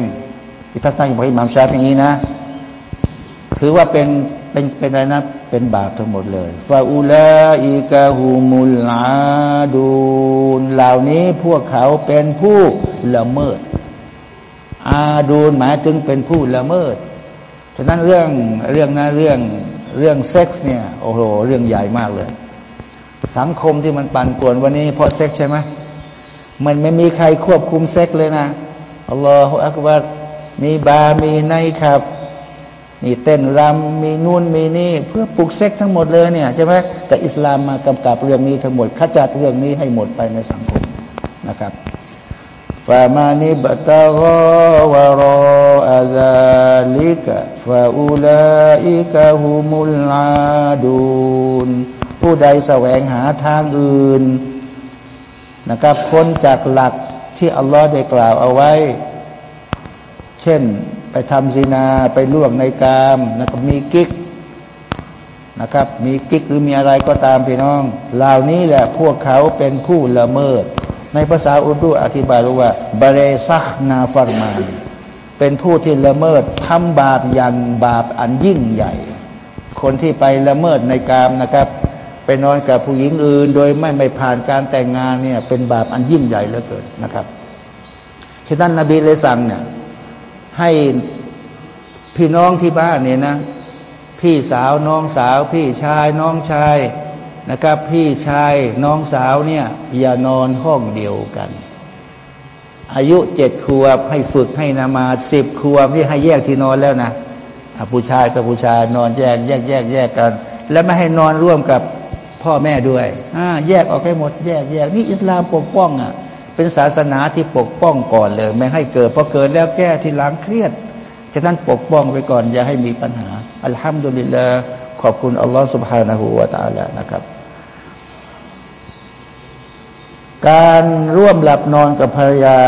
Speaker 1: ที่ท่านตั้งบอกอิหม่ามชาฟีนี้นะ ถือว่าเป็นเป็นเป็นอะไรนะ เป็นบาปทั้งหมดเลยฟาอูลาอิกาฮูมุลอาดูนเหล่านี้พวกเขาเป็นผู้ละเมิด อาดูนหมายถึงเป็นผู้ละเมิดฉะนั้นเรื่องเรื่องนะเรื่อง เรื่องเซ็กซ์เนี่ยโอ้โหเรื่องใหญ่มากเลย สังคมที่มันปั่นป่วนวันนี้เพราะเซ็กซ์ใช่ไหมมันไม่มีใครควบคุมเซ็กซ์เลยนะอัลลอฮฺอักบัรมีบามีในครับ มีเต้นรำมีนู่นมีนี่ เพื่อปลุกเซ็กทั้งหมดเลยเนี่ยใช่ไหมแต่อิสลามมากำกับเรื่องนี้ทั้งหมดขจัดเรื่องนี้ให้หมดไปในสังคมนะครับ ฟามานิบตะกวารออาซาลิกะฟาอูลาอิกะฮุมุลอาดูนผู้ใดแสวงหาทางอื่นนะครับพ้นจากหลักที่อัลลอฮ์ได้กล่าวเอาไว้ เช่นไปทำซีนาไปล่วงในกามนะครับมีกิ๊กนะครับ มีกิ๊กหรือมีอะไรก็ตามพี่น้องเหล่านี้แหละพวกเขาเป็นผู้ละเมิด ในภาษาอุดูอธิบายว่าบาเรซักนาฟารมานเป็นผู้ที่ละเมิดทำบาปอย่างบาปอันยิ่งใหญ่ คนที่ไปละเมิดในกามนะครับ ไปนอนกับผู้หญิงอื่น โดยไม่ไม่ผ่านการแต่งงานเนี่ยเป็นบาปอันยิ่งใหญ่เหลือเกินนะครับฉะนั้นนบีเลยสั่งเนี่ยให้พี่น้องที่บ้านเนี่ยนะ พี่สาวน้องสาว พี่ชายน้องชาย นะครับ พี่ชายน้องสาวเนี่ยอย่านอนห้องเดียวกัน อายุเจ็ดขวบให้ฝึกให้นามาสิบขวบที่ให้แยกที่นอนแล้วนะผู้ชายกับผู้ชายนอนแยกแยกแยกแยกกัน แล้วไม่ให้นอนร่วมกับพ่อแม่ด้วยอ่าแยกออกให้หมด แยกแยกนี่อิสลามปกป้องอ่ะเป็นศาสนาที่ปกป้องก่อนเลย ไม่ให้เกิดพอเกิดแล้วแก้ที่หลังเครียดฉะนั้นปกป้องไปก่อน อย่าให้มีปัญหา อัลฮัมดุลิลลาห์ขอบคุณอัลลอฮฺ سبحانه และ تعالى นะครับ การร่วมหลับนอนกับภรรยา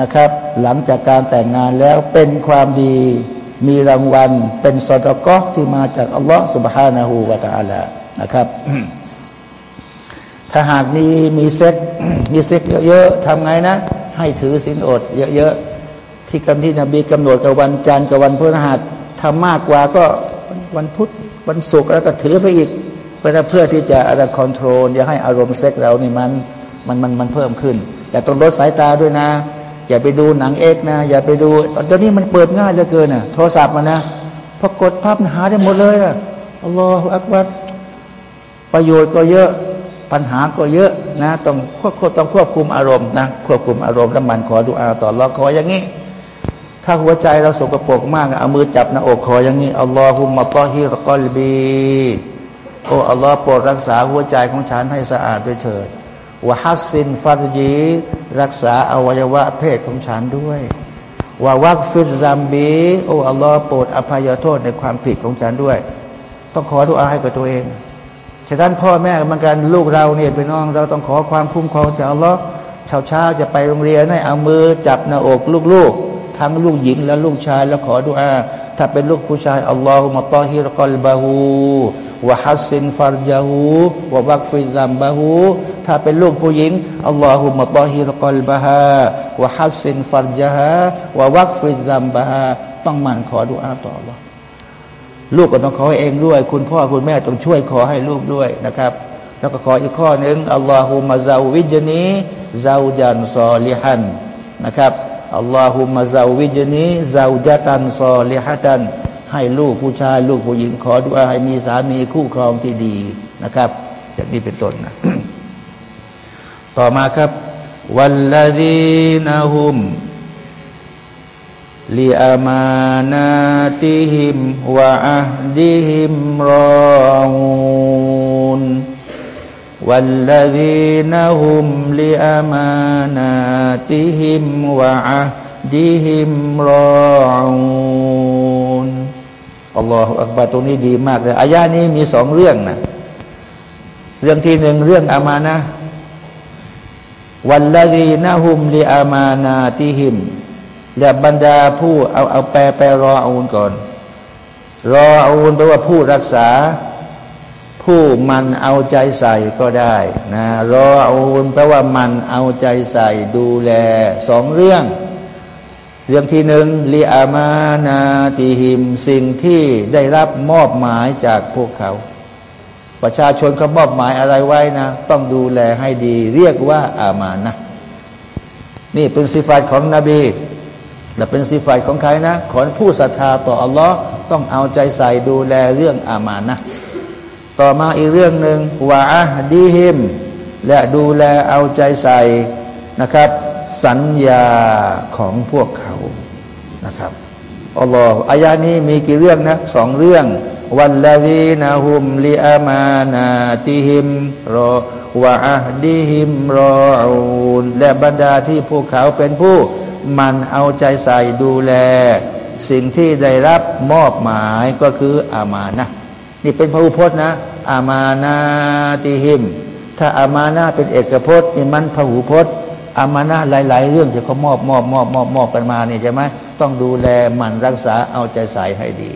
Speaker 1: นะครับ หลังจากการแต่งงานแล้วเป็นความดีมีรางวัล เป็นซอดาเกาะฮ์ที่มาจากอัลลอฮฺ سبحانه وتعالى นะครับ ถ้าหากมีมีเซ็กซ์มีเซ็กซ์เยอะๆทำไงนะ ให้ถือศีลอด เยอะๆที่กำที่นบีกำหนดกับวันจันทร์กับวันพฤหัสทำมากกว่าก็วันพุธวันศุกร์แล้วก็ถือไปอีกเพื่อเพื่อที่จะอะไร control อย่าให้อารมณ์เซ็กซ์เรานี่มัน มันมันมันเพิ่มขึ้น แต่ต้องลดสายตาด้วยนะ อย่าไปดูหนังเอกนะ อย่าไปดูตอนนี้มันเปิดง่ายเหลือเกินอะโทรศัพท์มานะพอกดภาพหาได้หมดเลยอะอัลลอฮฺอักบัรประโยชน์ก็เยอะปัญหาก็เยอะนะต้องควบคุมต้องควบคุมอารมณ์นะควบคุมอารมณ์แล้วมันขอดูอาต่อเรอขออย่างนี้ ถ้าหัวใจเราสกปรกมากเอามือจับหน้าอกขออย่างนี้อัลลอฮุมะตอฮิรกอลบีโอ้อัลลอฮ์โปรดรักษาหัวใจของฉันให้สะอาดด้วยเถิด วะฮัสซินฟัดยีรักษาอวัยวะเพศของฉันด้วยว่าวักฟิรซัมบีโอ้อัลลอฮ์โปรดอภัยโทษในความผิดของฉันด้วย ต้องขอดูอาให้กับตัวเองฉะนั้นพ่อแม่เหมือนกันลูกเราเนี่ยเป็นน้อง เราต้องขอความคุ้มครองจากอัลลอฮ์เช้าเช้าจะไปโรงเรียนให้เอามือจับหน้าอกลูกๆ ทั้งลูกหญิงและลูกชายแล้วขอดุอาถ้าเป็นลูกผู้ชายاللهم طهر قلبه وحصن فرجه واغفر ذنبه ถ้าเป็นลูกผู้หญิงاللهم طهر قلبها وحصن فرجها واغفر ذنبها ต้องมันขอดุอาต่ออัลลอฮ์ลูกก็ต้องขอเองด้วย คุณพ่อคุณแม่ต้องช่วยขอให้ลูกด้วยนะครับ แล้วก็ขออีกข้อหนึ่งاللهم زوجني زوجا صالحاนะครับอัลลอฮุมะซาวิจนีซาจัตันซอลิฮัตัน ให้ลูกผู้ชาย ลูกผู้หญิงขอดูอาให้มีสามีคู่ครองที่ดีนะครับอย่างนี้เป็นต้นนะต่อมาครับวัลลาดีนาฮุมลิอามานาติหิมวะอัดิหิมรองูนวัลลาดีนาฮุมลิอามานาติหิมวะอัดิหิมรองู อัลลอฮฺอักบารตรงนี้ดีมากเลยอายานี้มีสองเรื่องนะเรื่องที่หนึ่งเรื่องอามานะวันละดีนะฮุมลีอามานาติหิมและบรรดาผู้เอาเอาแปลแปลรออูนก่อน รออูนแปลว่าผู้รักษา ผู้มันเอาใจใส่ก็ได้นะรออูนแปลว่ามันเอาใจใส่ดูแลสองเรื่อง เรื่องที่หนึ่งลีอามานาติหิม สิ่งที่ได้รับมอบหมายจากพวกเขา ประชาชนเขามอบหมายอะไรไว้นะ ต้องดูแลให้ดี เรียกว่าอามานะนี่เป็นสิฟัตของนบีและเป็นสีฝ่ายของใครนะขอผู้ศรัทธาต่ออัลลอฮ์ต้องเอาใจใส่ดูแลเรื่องอามานะต่อมาอีกเรื่องหนึ่งวาดีฮิม และดูแลเอาใจใส่นะครับ สัญญาของพวกเขานะครับอัลลอฮ์อายานี้มีกี่เรื่องนะสองเรื่อง วันละดีนะฮุมลีอามานาติฮิมรอวะอาดีฮิมรออูนและบรรดาที่พวกเขาเป็นผู้ มันเอาใจใส่ดูแล สิ่งที่ได้รับมอบหมายก็คืออามานะนี่เป็นพระอุพจน์นะ อามานาติหิม ถ้าอามานะเป็นเอกพจน์นี่มันพระหุพจน์ อามานะหลาย ๆ เรื่องที่เขามอบมอบมอบมอบมอบกันมาเนี่ยใช่ไหมต้องดูแลมันรักษาเอาใจใส่ให้ดี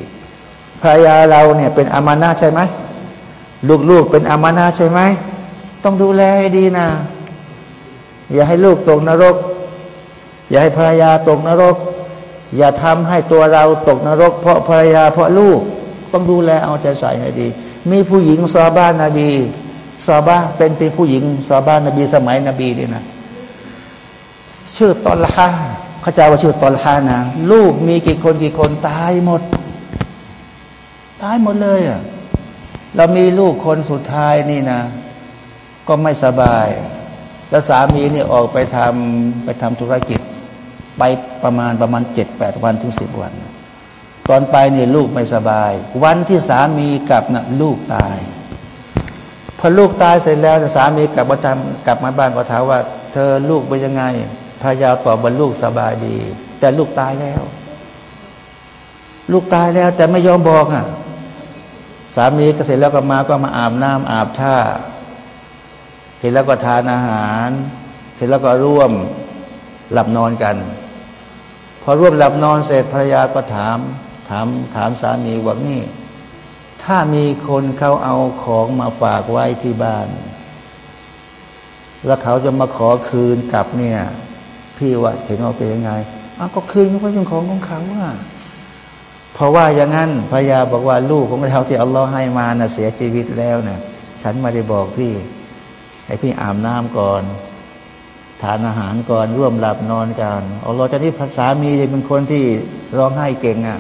Speaker 1: ภรรยาเราเนี่ยเป็นอามานะใช่ไหมลูกๆเป็นอามานะใช่ไหมต้องดูแลให้ดีนะ อย่าให้ลูกตกนรก อย่าให้ภรรยาตกนรก อย่าทำให้ตัวเราตกนรก เพราะภรรยาเพราะลูกต้องดูแลเอาใจใส่ให้ดี มีผู้หญิงซอบ้านนบีซอบ้าเป็นเป็นผู้หญิงซอบ้านนบีสมัยนบีนี่นะ ชื่อตอลฮาเขาจะว่าชื่อตอลฮานะลูกมีกี่คนกี่คนตายหมด ตายหมดเลยอะเรามีลูกคนสุดท้ายนี่นะ ก็ไม่สบาย แล้วสามีนี่ออกไปทำไปทำธุรกิจ ไปประมาณประมาณเจ็ดแปดวันถึงสิบวัน ตอนไปเนี่ยลูกไม่สบาย วันที่สามีกลับนะ่ะลูกตาย พอลูกตายเสร็จแล้วสามีกลับมาทำกลับมาบ้านก็ถามว่า เธอลูกเป็นยังไง พายาตอบว่าลูกสบายดี แต่ลูกตายแล้ว ลูกตายแล้ว แต่ไม่ยอมบอกอะสามีก็เสร็จแล้วก็มาก็มาอาบน้ำอาบท่า เสร็จแล้วก็ทานอาหาร เสร็จแล้วก็ร่วมหลับนอนกัน พอร่วมหลับนอนเสร็จภรรยาก็ถาม ถามถามสามีว่านี่ ถ้ามีคนเขาเอาของมาฝากไว้ที่บ้าน แล้วเขาจะมาขอคืนกลับเนี่ย พี่ว่าเห็นว่าเป็นยังไงอ้าวก็คืนเขาเป็นของของเขาอะเพราะว่าอย่างนั้นพญาบอกว่าลูกของเราที่อัลลอฮ์ให้มานะ่ะเสียชีวิตแล้วเนะ่ยฉันมาได้บอกพี่ให้พี่อาบน้ำก่อน ทานอาหารก่อน ร่วมหลับนอนกันอัลลอฮ์จะที่ภาษามีเป็นคนที่ร้องไห้เก่งอะ่ะ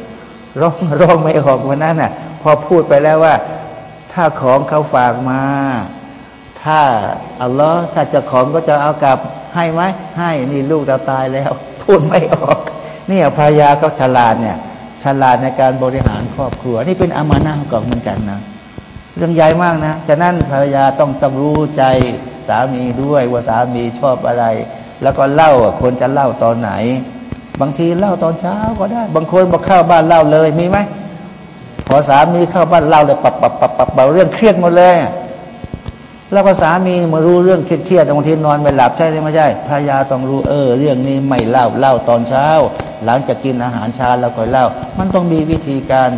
Speaker 1: ร้องร้องไม่ออกวันนั้นอะ พอพูดไปแล้วว่า ถ้าของเขาฝากมา ถ้าอัลลอฮ์ถ้าจะของก็จะเอากลับให้ไหมให้นี่ลูกเราตายแล้ว พูดไม่ออกนี่พายาก็ฉลาดเนี่ยฉลาดในการบริหารครอบครัว นี่เป็นอามานะของมันกันนะเรื่องใหญ่มากนะฉะนั้นภรรยาต้องต้องรู้ใจสามีด้วยว่าสามีชอบอะไร แล้วก็เล่าควรจะเล่าตอนไหน บางทีเล่าตอนเช้าก็ได้ บางคนบอกเข้าบ้านเล่าเลยมีไหมพอสามีเข้าบ้านเล่าเลยปับปับปับปับเบาเรื่องเครียดหมดเลย แล้วก็สามีมารู้เรื่องเครียดๆบางทีนอนไม่หลับใช่ไหมไม่ใช่ภรรยาต้องรู้เออ เรื่องนี้ไม่เล่าเล่าตอนเช้า หลังจากกินอาหารช้าแล้วก็เล่า มันต้องมีวิธีการ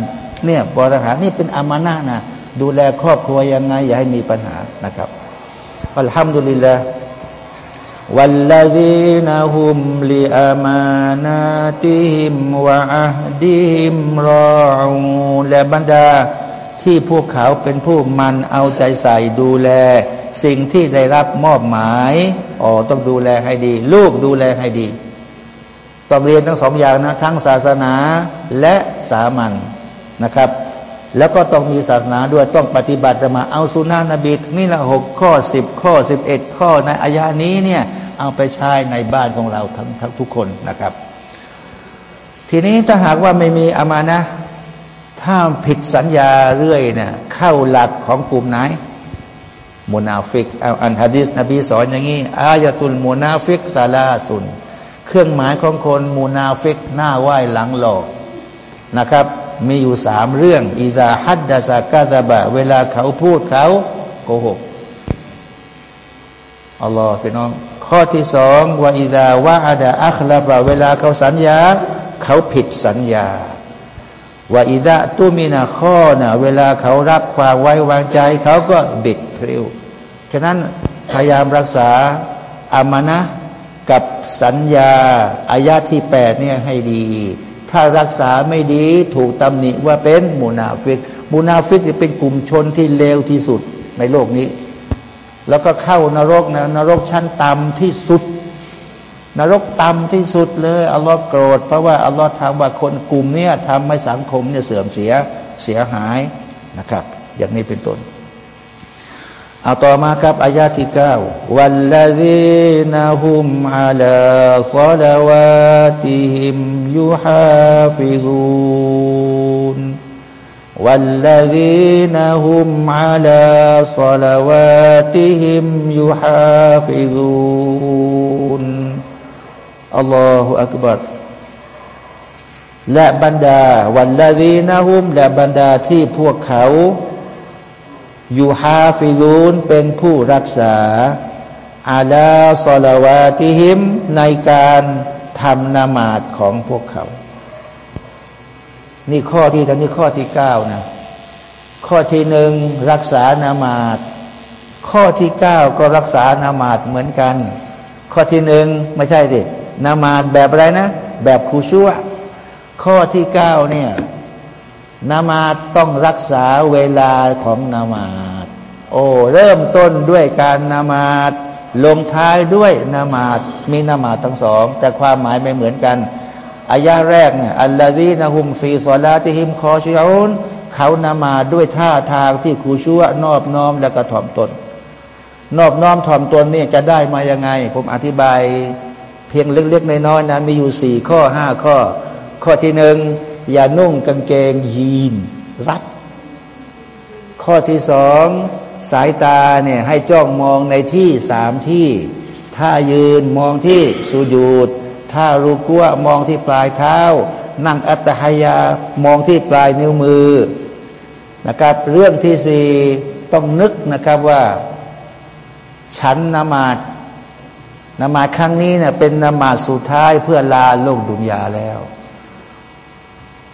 Speaker 1: เนี่ยบริหารนี่เป็นอามานะนะดูแลครอบครัวยังไง อย่าให้มีปัญหานะครับอัลฮัมดุลิลละวัลลาดีนฮุมลิอามานาติฮิมวะอัดิฮิมรออูและบรรดา ที่พวกเขาเป็นผู้มันเอาใจใส่ดูแล สิ่งที่ได้รับมอบหมายอ๋อต้องดูแลให้ดี ลูกดูแลให้ดี ต้องเรียนทั้งสองอย่างนะ ทั้งศาสนาและสามัญนนะครับ แล้วก็ต้องมีศาสนาด้วยต้องปฏิบัติมาเอาสุนานะบีนี่ละหกข้อสิบข้อสิบเอ็ดข้อในอายานี้เนี่ยเอาไปใช้ในบ้านของเราทั้งทั้งทุกคนนะครับ ทีนี้ถ้าหากว่าไม่มีอามานะ ถ้าผิดสัญญาเรื่อยเนี่ยเข้าหลักของกลุ่มไหนมุนาฟิกอัลฮะดิษนบีสอนอย่างนี้آية المنافق ثلاث เครื่องหมายของคนมุนาฟิกหน้าไหว้หลังหลอกนะครับ มีอยู่สามเรื่องإذا حدث كذب เวลาเขาพูดเขาโกหกอัลลอฮ์พี่น้อง ข้อที่สองوإذا وعد أخلف เวลาเขาสัญญา เขาผิดสัญญา وإذا اؤتمن خان เวลาเขารับความไว้วางใจ เขาก็บิดพลิ้วฉะนั้นพยายามรักษาอามานะกับสัญญาอายะห์ที่แปดเนี่ยให้ดี ถ้ารักษาไม่ดีถูกตำหนิว่าเป็นมุนาฟิกมุนาฟิกเป็นกลุ่มชนที่เลวที่สุดในโลกนี้ แล้วก็เข้านรกนะนรกชั้นต่ำที่สุด นรกต่ำที่สุดเลยอัลลอฮ์โกรธ เพราะว่าอัลลอฮ์ทำว่าคนกลุ่มนี้ทำให้สังคมเนี่ยเสื่อมเสียเสียหายนะครับ อย่างนี้เป็นต้นเอาต่อมาครับอายาที่เก้าวัลลดีนฮุมอาลาซาลาวาติฮิมيحافظون والذين هم على صلواتهم يحافظون الله أكبر และบรรดา والذين هم และบรรดาที่พวกเขา يحافظون เป็นผู้รักษา علىซอลาวาติหิมในการทำนามาดของพวกเขา นี่ข้อที่ท่านนี่ข้อที่เก้านะ ข้อที่หนึ่งรักษานามาดข้อที่เก้าก็รักษานามาดเหมือนกัน ข้อที่หนึ่งไม่ใช่สิ นามาดแบบอะไรนะ แบบคูชัวข้อที่เก้าเนี่ยนามาดต้องรักษาเวลาของนามาดโอ้เริ่มต้นด้วยการนามาดลงท้ายด้วยนามาดมีนามาดทั้งสอง แต่ความหมายไม่เหมือนกันอายาแรกเนี่ยอัลลอฮีนะฮุมฟีซอลาติฮิมคอชิอุนเขานามาด้วยท่าทางที่คูชัวนอบน้อมและกระถ่อมตน นอบน้อมถ่อมตนเนี่ยจะได้มายังไง ผมอธิบาย พียงเล็กๆน้อยๆนะมีอยู่สี่ข้อห้าข้อ ข้อที่หนึ่งอย่านุ่งกางเกงยีนรัด ข้อที่สองสายตาเนี่ยให้จ้องมองในที่สามที่ถ้ายืนมองที่สุญูดถ้ารูกัวมองที่ปลายเท้า นั่งอัตหายามองที่ปลายนิ้วมือนะครับ เรื่องที่สี่ต้องนึกนะครับว่า ฉันนมาด นมาครั้งนี้เนี่ยเป็นนมาสุดท้ายเพื่อลาโลกดุนยาแล้ว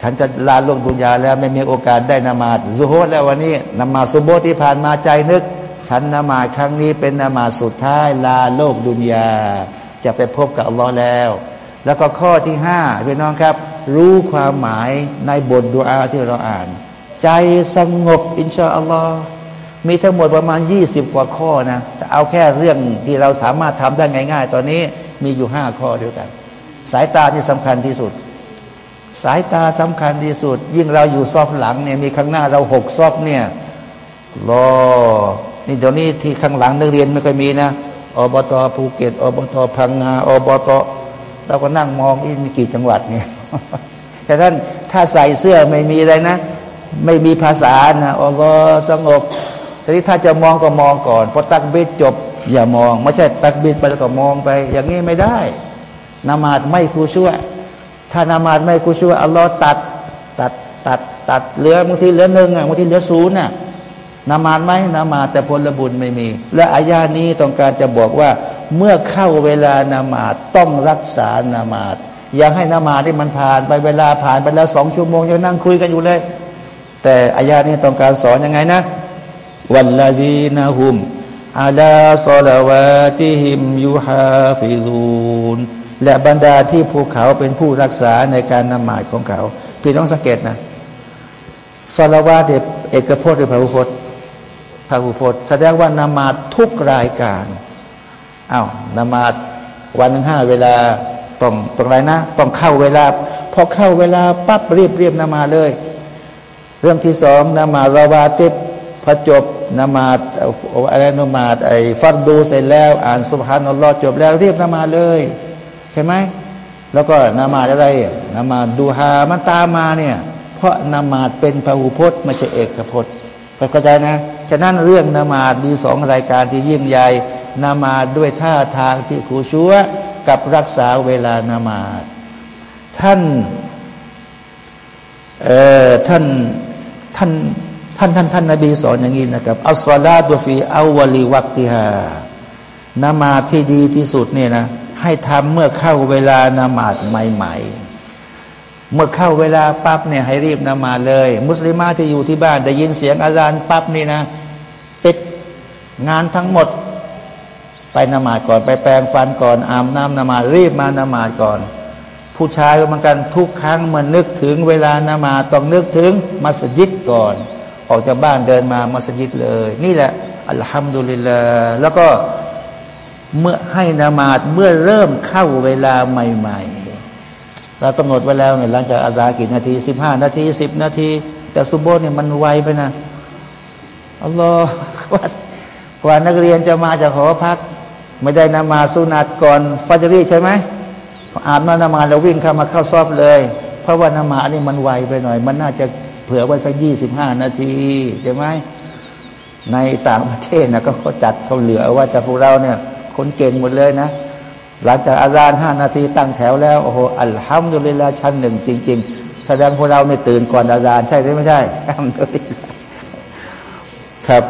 Speaker 1: ฉันจะลาโลกดุนยาแล้วไม่มีโอกาสได้นมาดซุโฮแล้ววันนี้นมาสุโบที่ผ่านมาใจนึก ฉันนมาครั้งนี้เป็นนมาสุดท้ายลาโลกดุนยา จะไปพบกับอัลลอฮ์แล้ว แล้วก็ข้อที่ห้าพี่น้องครับ รู้ความหมายในบทดูอาที่เราอ่าน ใจสงบอินชาอัลลอฮ์ มีทั้งหมดประมาณยี่สิบกว่าข้อนะแต่เอาแค่เรื่องที่เราสามารถทำได้ง่าย ๆ ตอนนี้มีอยู่ห้าข้อด้วยกัน สายตาที่สำคัญที่สุด สายตาสำคัญที่สุด ยิ่งเราอยู่ซอฟหลังเนี่ยมีข้างหน้าเราหกซอฟเนี่ยรอนี่เดี๋ยวนี้ที่ข้างหลังนักเรียนไม่เคยมีนะอบตภูเก็ตอบตพังงาอบตเราก็นั่งมองอีมีกี่จังหวัดเนี่ยแต่ท่านถ้าใส่เสื้อไม่มีอะไรนะ ไม่มีภาษานะอัลลอสงบ ทีนี้ถ้าจะมองก็มองก่อนพอตักบิดจบ อย่ามองไม่ใช่ตักบิดไปแล้วก็มองไป อย่างนี้ไม่ได้นามาดไม่คูช่วยถ้านามาดไม่คูช่วยอัลลอฮ์ตัดตัดตัดตัดเหลือบางทีเหลือหนึ่งอะบางทีเหลือศูนย์น่ะนามาดไหมนามาดแต่ผลบุญไม่มี และอายานี้ต้องการจะบอกว่า เมื่อเข้าเวลานามาดต้องรักษานามาดอย่าให้นามาดที่มันผ่านไปเวลาผ่านไปแล้วสองชั่วโมงยังนั่งคุยกันอยู่เลย แต่อายานี้ต้องการสอนยังไงนะ วัลลดีนหุมอาลาซอลาวาติหิมยูฮาฟิลูนและบรรดาที่ภูเขาเป็นผู้รักษาในการนำหมายของเขา พี่ต้องสังเกตนะซอลาวาเดเอกพจน์หรือพระอุพจน์พระอุพจน์แสดงว่านมาทุกรายการอา้าวนมาวันหนึ่งห้าเวลาต้องต้องไรนะ ต้องเข้าเวลาพอเข้าเวลาปั๊บรีบเรียบนมาซเลย เรื่องที่สองนมาราวาติบ พอจบนมาดอะไรนมาดไอ้ฟัดดูเสร็จแล้ว อ่านสุภาพนลอดจบแล้วเรียบนมาเลย ใช่ไหมแล้วก็นมาดอะไรนมาดดูฮามันตามมาเนี่ย เพราะนมาดเป็นพหูพจน์ไม่ใช่เอกพจน์เข้าใจนะฉะนั้นเรื่องนมาดมีสองรายการที่ยิ่งใหญ่นมาดด้วยท่าทางที่ขูชัวกับรักษาเวลานมาดท่านเอ่อท่านท่าน ท่านท่านท่านนบีสอนอย่างนี้นะครับ อัสลาตุฟีอาวลีวักติฮานมาที่ดีที่สุดเนี่ยนะให้ทำเมื่อเข้าเวลานามาดใหม่ ๆ เมื่อเข้าเวลาปั๊บเนี่ยให้รีบนามาเลย มุสลิมาที่อยู่ที่บ้านได้ยินเสียงอาจารย์ปั๊บนี่นะปิดงานทั้งหมด ไปนมาดก่อน ไปแปรงฟันก่อนอาบน้ำนมาดรีบมานมาดก่อน ผู้ชายเหมือนกันทุกครั้งเมื่อนึกถึงเวลานามาต้องนึกถึงมัสยิดก่อน ออกจากบ้านเดินมามัสยิดเลย นี่แหละอัลฮัมดุลิลลาแล้วก็เมื่อให้นามาดเมื่อเริ่มเข้าเวลาใหม่ๆเรากำหนดไว้แล้วเนี่ยหลังจากอาซากี่นาทีสิบห้านาทีสิบนาที แต่ซุโบเนี่ยมันไวไปนะอัลลอฮ์ว่ากว่านักเรียนจะมาจากหอพัก ไม่ได้นามาสุนัตก่อนฟัจรีใช่ไหมอาบน้ำนามาแล้ววิ่งเข้ามาเข้าซอบเลย เพราะว่านามาอันนี้มันไวไปหน่อย มันน่าจะ เผื่อไว้สักยี่สิบห้านาทีใช่ไหมในต่างประเทศนะก็เขาจัดเขาเหลือว่าแต่พวกเราเนี่ย คนเก่งหมดเลยนะ หลังจากอาจารย์ห้านาทีตั้งแถวแล้วโอ้โหอัลฮัมดุลิลลาชั้นหนึ่งจริง ๆ แสดงพวกเราเนี่ตื่นก่อนอาจารย์ใช่หรือไม่ใช่ครับ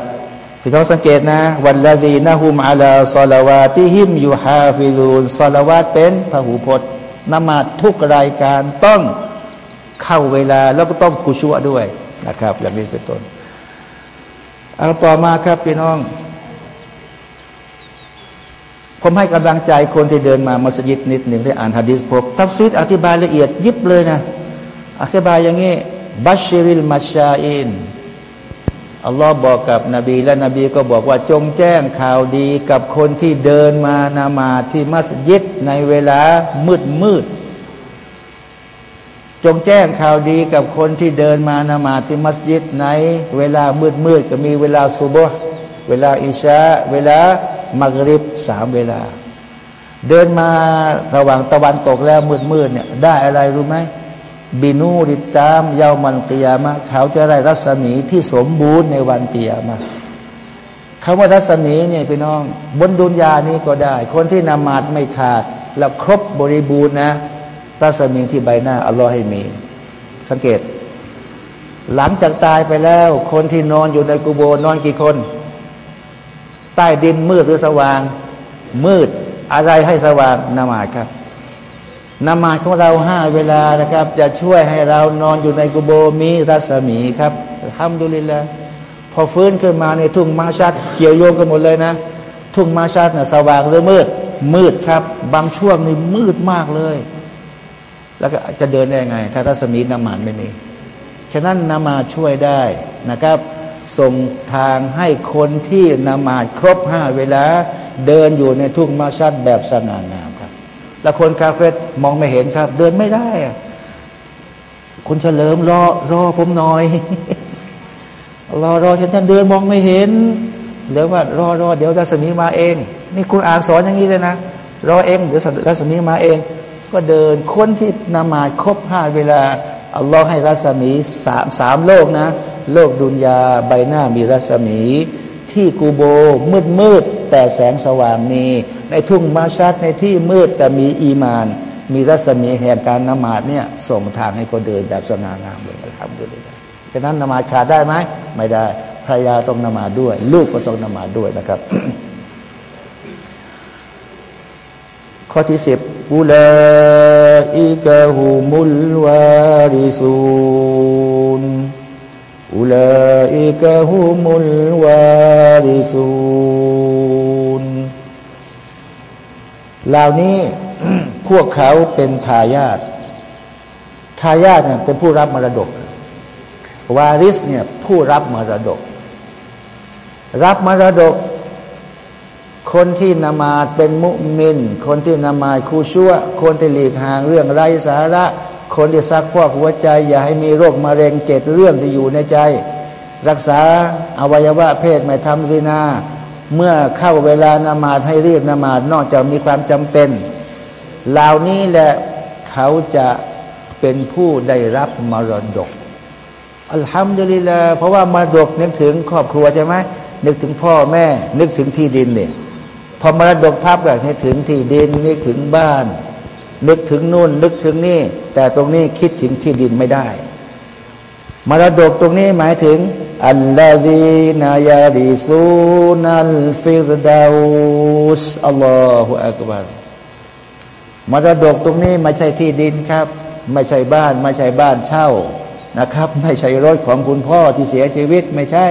Speaker 1: พี่น้องสังเกตนะ วันละดีนะฮุมอาลาซอลาวาติหิมยูฮาฟิรูนซอลาวาตเป็นพหูพจน์นมาทุกรายการต้อง เข้าเวลาแล้วก็ต้อง خشوع ด้วยนะครับ อย่างนี้เป็นต้นเอาต่อมาครับพี่น้อง ผมให้กำลังใจคนที่เดินมามัสยิดนิดหนึ่งได้อ่าน حديث พบ تفسير อธิบายละเอียดยิบเลยนะ อธิบายอย่างนี้บัชชิริลมัชชาอินอัลลอฮ์บอกกับนบีและนบีก็บอกว่าจงแจ้งข่าวดีกับคนที่เดินมานามาที่มัสยิดในเวลามืดมืด จงแจ้งข่าวดีกับคนที่เดินมานมาที่มัสยิดในเวลามืดมืดก็มีเวลาซุบฮ์เวลาอิชาเวลามักริบสามเวลา เดินมาระหว่างตะวันตกแล้วมืดมืดเนี่ยได้อะไรรู้ไหมบินูริตามยาวมันเตียมะเขาจะได้รัศมีที่สมบูรณ์ในวันเตียมะคำว่ารัศมีเนี่ยพี่น้อง บนดุนยานี้ก็ได้ คนที่นามาดไม่ขาด แล้วครบบริบูรณ์นะ รัศมีที่ใบหน้าอัลลอฮ์ให้มี สังเกต หลังจากตายไปแล้ว คนที่นอนอยู่ในกุโบนอนกี่คน ใต้ดินมืดหรือสว่าง มืดอะไรให้สว่างนามาดครับนมาของเราห้าเวลานะครับ จะช่วยให้เรานอนอยู่ในกุโบมีรัศมีครับทำดูลิละพอฟื้นขึ้นมาในทุ่งมาชัดเกี่ยวโยงกันหมดเลยนะ ทุ่งมาชัดนะ่ะสว่างหรือมืด มืดครับ บางช่วงนี่มืดมากเลย แล้วก็จะเดินได้ยังไง ถ้ารัศมีนมาดไม่มี ฉะนั้นนมาช่วยได้นะครับ ส่งทางให้คนที่นมาดครบห้าเวลา เดินอยู่ในทุ่งมาชัดแบบสง่างามครับ แล้วคนคาเฟ่มองไม่เห็นครับ เดินไม่ได้คุณเฉลิมรอรอผมหน่อยรอรอฉันฉันเดินมองไม่เห็นเดี๋ยวว่ารอรอเดี๋ยวรัศมีมาเอง นี่คุณอ่านสอนอย่างนี้เลยนะรอเองเดี๋ยวรัศมีมาเอง ก็เดินคนที่นมาครบห้าเวลาอัลลอฮ์ให้รัศมีสามสามโลกนะ โลกดุนยาใบหน้ามีรัศมี ที่กูโบมืดมืดแต่แสงสว่างมี ในทุ่งมาชัดในที่มืดแต่มีอีมาน มีรัศมีแห่งการนมาดเนี่ยส่งทางให้คนเดินแบบสง่างามเลยนะครับดูเลยฉะนั้นนมาดขาดได้ไหมไม่ได้ภรรยาต้องนมาดด้วย ลูกก็ต้องนมาดด้วยนะครับ ข้อที่สิบอุลาอิกะฮุมุลวาริซูนอุลาอิกะฮุมุลวาริซูนเหล่านี้พวกเขาเป็นทายาททายาทเนี่ยเป็นผู้รับมรดก วาริสเนี่ยผู้รับมรดก รับมรดก คนที่นมาดเป็นมุมิน คนที่นมาดคูชั่ว คนที่หลีกห่างเรื่องไร้สาระ คนที่ซักฟอกหัวใจ อย่าให้มีโรคมะเร็งเจ็ดเรื่องที่อยู่ในใจ รักษาอวัยวะเพศไม่ทำซีนา เมื่อเข้าเวลานมาดให้รีบนมาดนอกจากมีความจำเป็นเหล่านี้แหละเขาจะเป็นผู้ได้รับมรดกอัลฮัมดุลิลลาเพราะว่ามรดกนึกถึงครอบครัวใช่ไหมนึกถึงพ่อแม่ นึกถึงที่ดินเนี่ย พอมรดกพับแบบนึกถึงที่ดินนึกถึงบ้าน นึกถึงนู่น นึกถึงนี่ แต่ตรงนี้คิดถึงที่ดินไม่ได้ มรดกตรงนี้หมายถึง อัลลอฮีนายาดิซูนัลฟิรดาอุสอัลลอฮฺอักบารมรดกตรงนี้ไม่ใช่ที่ดินครับ ไม่ใช่บ้าน ไม่ใช่บ้านเช่านะครับ ไม่ใช่รถของคุณพ่อที่เสียชีวิตไม่ใช่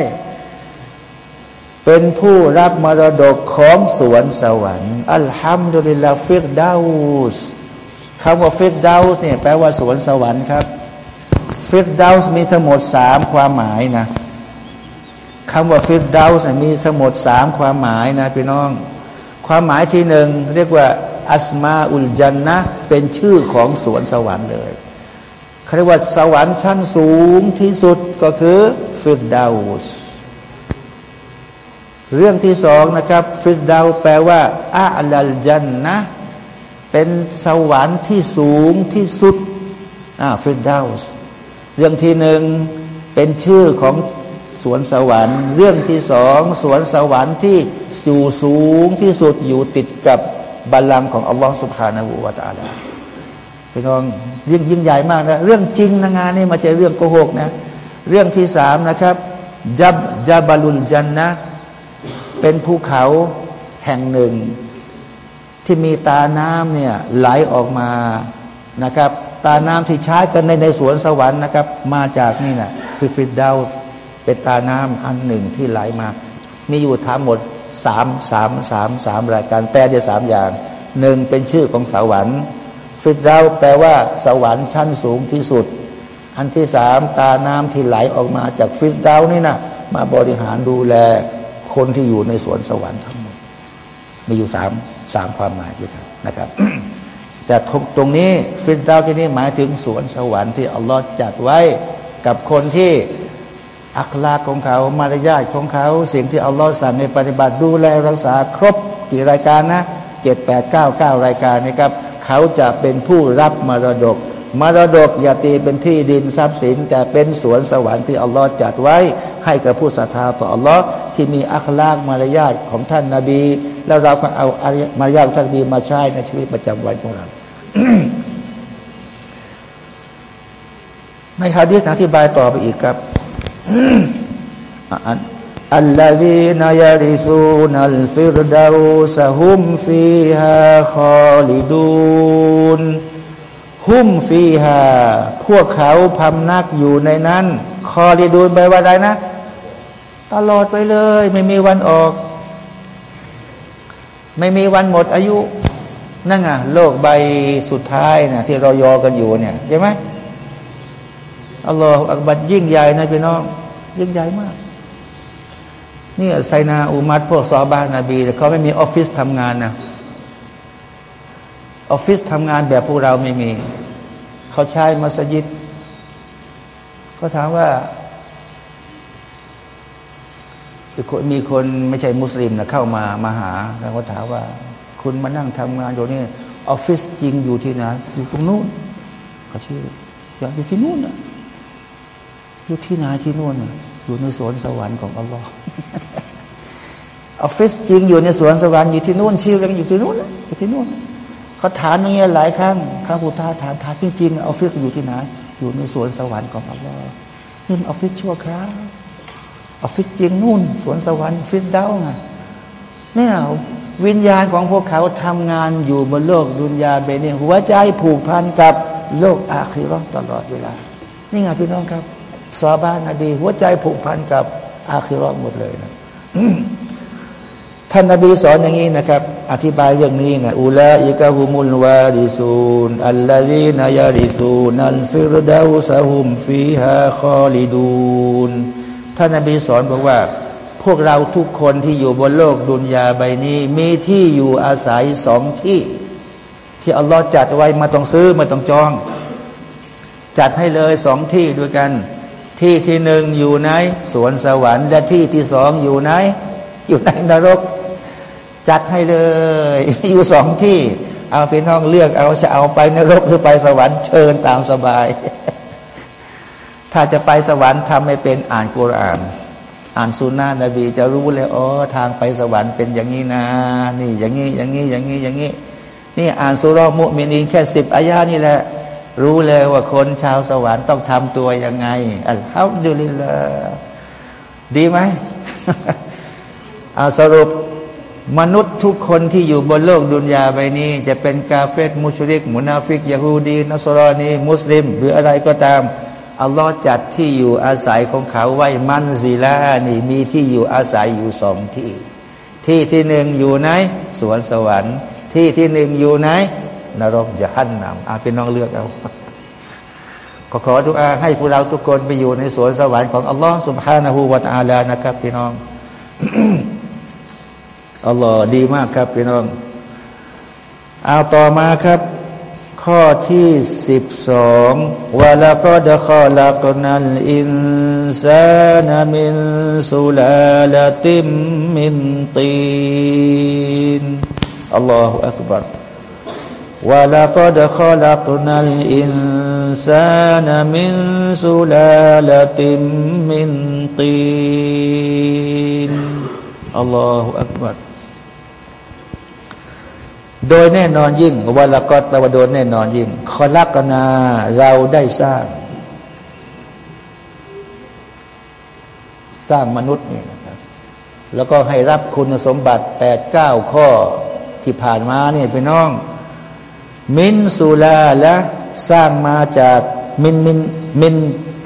Speaker 1: เป็นผู้รับมรดกของสวนสวรรค์الحمد لله فردوس คำว่า فردوس เนี่ยแปลว่าสวนสวรรค์ครับ فردوس มีทั้งหมดสามความหมายนะคำว่า فردوس มีทั้งหมดสามความหมายนะพี่น้อง ความหมายที่หนึ่งเรียกว่า أسماء الجنة เป็นชื่อของสวนสวรรค์เลยเขาเรียกว่าสวรรค์ชั้นสูงที่สุดก็คือ فردوس เรื่องที่สองนะครับ فردوس แปลว่า أعلى الجنة เป็นสวรรค์ที่สูงที่สุดอ่า فردوس เรื่องที่หนึ่งเป็นชื่อของสวนสวรรค์ เรื่องที่สองสวนสวรรค์ที่อยู่สูงที่สุดอยู่ติดกับบาลังของอัลลอฮฺสุบฮานาหูวาตาลาพี่น้องยิ่งยิ่งใหญ่มากนะเรื่องจริงนะงานนี้มาใช่เรื่องโกหกนะ เรื่องที่สามนะครับ จับจับาลุลจันนะ เป็นภูเขาแห่งหนึ่ง ที่มีตาน้ำเนี่ยไหลออกมานะครับ ตาน้ำที่ใช้กันในในสวนสวรรค์นะครับ มาจากนี่นะฟิ فردوس เป็นตาน้ำอันหนึ่งที่ไหลมา มีอยู่ทั้งหมดสามสามสามสามรายการแปลได้สามอย่างหนึ่งเป็นชื่อของสวรรค์ فردوس แปลว่าสวรรค์ชั้นสูงที่สุด อันที่สามตาน้ำที่ไหลออกมาจาก فردوس นี่นะมาบริหารดูแล คนที่อยู่ในสวนสวรรค์ทั้งหมด มีอยู่สามสามความหมายด้วยกันนะครับ แต่ตรงนี้ฟิดดาวที่นี่หมายถึงสวนสวรรค์ที่อัลลอฮ์จัดไว้กับคนที่อัคลาของเขา มารยาทของเขา สิ่งที่อัลลอฮ์สั่งในปฏิบัติดูแลรักษาครบกี่รายการนะเจ็ดแปดเก้าเก้ารายการนะครับ เขาจะเป็นผู้รับมรดก มรดกอย่าตีเป็นที่ดินทรัพย์สิน แต่เป็นสวนสวรรค์ที่อัลลอฮ์จัดไว้ ให้กับผู้ศรัทธาต่ออัลลอฮ์ที่มีอัคลากมารยาทของท่านนาบี แล้วเราก็เอามารยาทท่านนบีมาใช้ในชีวิตประจำวันของเรา ในฮะดีษอธิบายต่อไปอีกครับอัลลอฮีนายาริซูนัลฟิรดาวสฮุมฟีฮาคอลิดูน ฮุมฟีฮาพวกเขาพำนักอยู่ในนั้น คอลิดูนไปว่าไรนะ ตลอดไปเลย ไม่มีวันออก ไม่มีวันหมดอายุ นั่นไงโลกใบสุดท้ายนะที่เรายอกันอยู่เนี่ยใช่ไหมอัลลอฮฺอักบัดยิ่งใหญ่นะพี่น้อง ยิ่งใหญ่มากนี่ไซนาอุมัดพวกซอบานนบีแต่เขาไม่มีออฟฟิศทำงานนะ ออฟฟิศทำงานแบบพวกเราไม่มี เขาใช้มัสยิดเขาถามว่ามีคนไม่ใช่มุสลิมนะเข้ามามาหา แล้วเขาถามว่า คุณมานั่งทำงานอยู่นี่ออฟฟิศจริงอยู่ที่ไหนอยู่ตรงนู้นเขาชื่ออยากอยู่ที่นู้นนะอยู่ที่ไหนที่นู่นนะอยู่ในสวนสวรรค์ของอัลลอฮ์ออฟฟิศจริงอยู่ในสวนสวรรค์อยู่ที่นู่นชื่อกันอยู่ที่นู่นอยู่ที่นู่น เขาถามอย่างเงี้ยหลายครั้งครั้งสุดท้ายถามถามจริงๆออฟฟิศอยู่ที่ไหนอยู่ในสวนสวรรค์ของอัลลอฮ์นี่ออฟฟิศชั่วคราวออฟฟิศจริงนู่นสวนสวรรค์ فردوس ไงเนี่ยวิญญาณของพวกเขาทำงานอยู่บนโลก دنيا ใบนี้หัวใจผูกพันกับโลก آخرة ตลอดเวลา นี่ไงพี่น้องครับصحابة นบี หัวใจผูกพันกับ آخرة หมดเลยนะ ท่านนบีสอนอย่างนี้นะครับ อธิบายเรื่องนี้นะอุลาอิกะฮุมุลวาริซูนอัลลอฮีนายาริซูนัลฟิรดาวซาฮุมฟีฮาคอลิดูนท่านนบีสอนบอกว่า พวกเราทุกคนที่อยู่บนโลกดุนยาใบนี้ มีที่อยู่อาศัยสองที่ ที่อัลลอฮ์จัดไว้มาต้องซื้อมาต้องจอง จัดให้เลยสองที่ด้วยกัน ที่ที่หนึ่งอยู่ในสวนสวรรค์และที่ที่สองอยู่ในอยู่ในนรก จัดให้เลย อยู่สองที่ เอาพี่น้องเลือกเอาจะเอาไปนรกหรือไปสวรรค์เชิญตามสบาย ถ้าจะไปสวรรค์ทำให้เป็นอ่านกุรอาน อ่านสุนนะนบี จะรู้เลยอ๋อทางไปสวรรค์เป็นอย่างนี้นะ นี่อย่างนี้อย่างนี้อย่างนี้อย่างนี้ นี่อ่านสุรมุมินีแค่สิบอายานี่แหละ รู้เลยว่าคนชาวสวรรค์ต้องทำตัวยังไงالحمد لله ดีไหมเอาสรุป มนุษย์ทุกคนที่อยู่บนโลก دنيا ใบนี้ จะเป็น كافر مشرك منافق يهودي نصراني มุสลิม หรืออะไรก็ตาม อัลลอฮ์จัดที่อยู่อาศัยของเขาไว้ منزلان มีที่อยู่อาศัยอยู่สองที่ ที่ที่หนึ่งอยู่ในสวนสวรรค์ ที่ที่หนึ่งอยู่ในนรกจะหันนำอาเป็นน้องเลือกเอาขอขอทุกอาให้พวกเราทุกคนไปอยู่ในสวนสวรรค์ของอัลลอฮ์สุบฮานาหูวาตาลานะครับพี่น้อง อัลลอฮ์ดีมากครับ พี่น้อง เอาต่อมาครับ ข้อที่สิบสองวะละก็ดะขอลักนัลอินซานมินสุลาลติมมินตีนอัลลอฮฺอักบาร์ ولقد خلقنا الإنسان من سلالة من طين الله أكبر โดยแน่นอนยิ่งวลากอดแปลว่าโดยแน่นอนยิ่งคอลักนาเราได้สร้าง สร้างมนุษย์นี่นะครับ แล้วก็ให้รับคุณสมบัติแปดเก้าข้อที่ผ่านมาเนี่ยพี่น้อง มินสุลาและสร้างมาจากมินมินมิน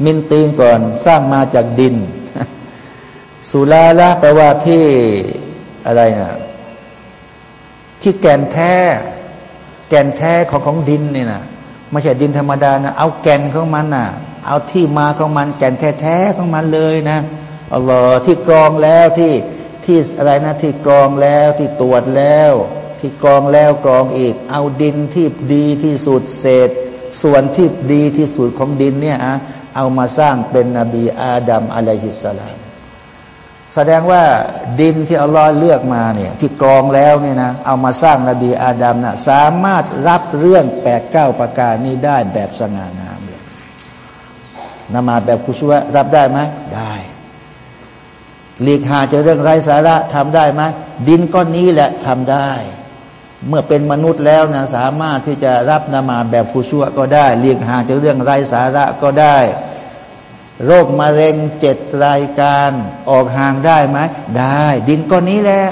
Speaker 1: มินตีนก่อน สร้างมาจากดิน สุลาละแปลว่าที่อะไรนะ ที่แก่นแท้ แก่นแท้ของของดินเนี่ยนะไม่ใช่ดินธรรมดานะเอาแก่นของมันนะ่ะ เอาที่มาของมัน แก่นแท้ๆของมันเลยนะอัลลอฮ์ที่กรองแล้วที่ที่อะไรนะที่กรองแล้วที่ตรวจแล้ว ที่กรองแล้วกรองอีก เอาดินที่ดีที่สุดเศษ ส่วนที่ดีที่สุดของดินเนี่ยอะเอามาสร้างเป็นนบีอาดัมอะลัยฮิสสลาม แสดงว่าดินที่อัลลอฮ์เลือกมาเนี่ยที่กรองแล้วเนี่ยนะเอามาสร้างนบีอาดัมนะสามารถรับเรื่องแปดเก้าประการนี้ได้แบบสง่างามเลยนมาแบบคุชวะรับได้ไหมได้หลีกหาจะเรื่องไร้สาระทำได้ไหมดินก้อนนี้แหละทำได้ เมื่อเป็นมนุษย์แล้วนะสามารถที่จะรับนามาแบบผู้ชั่วก็ได้เลียงหาจะเรื่องไร้สาระก็ได้ โรคมะเร็งเจ็ดรายการออกห่างได้ไหมได้ ดินก้อนนี้แหละ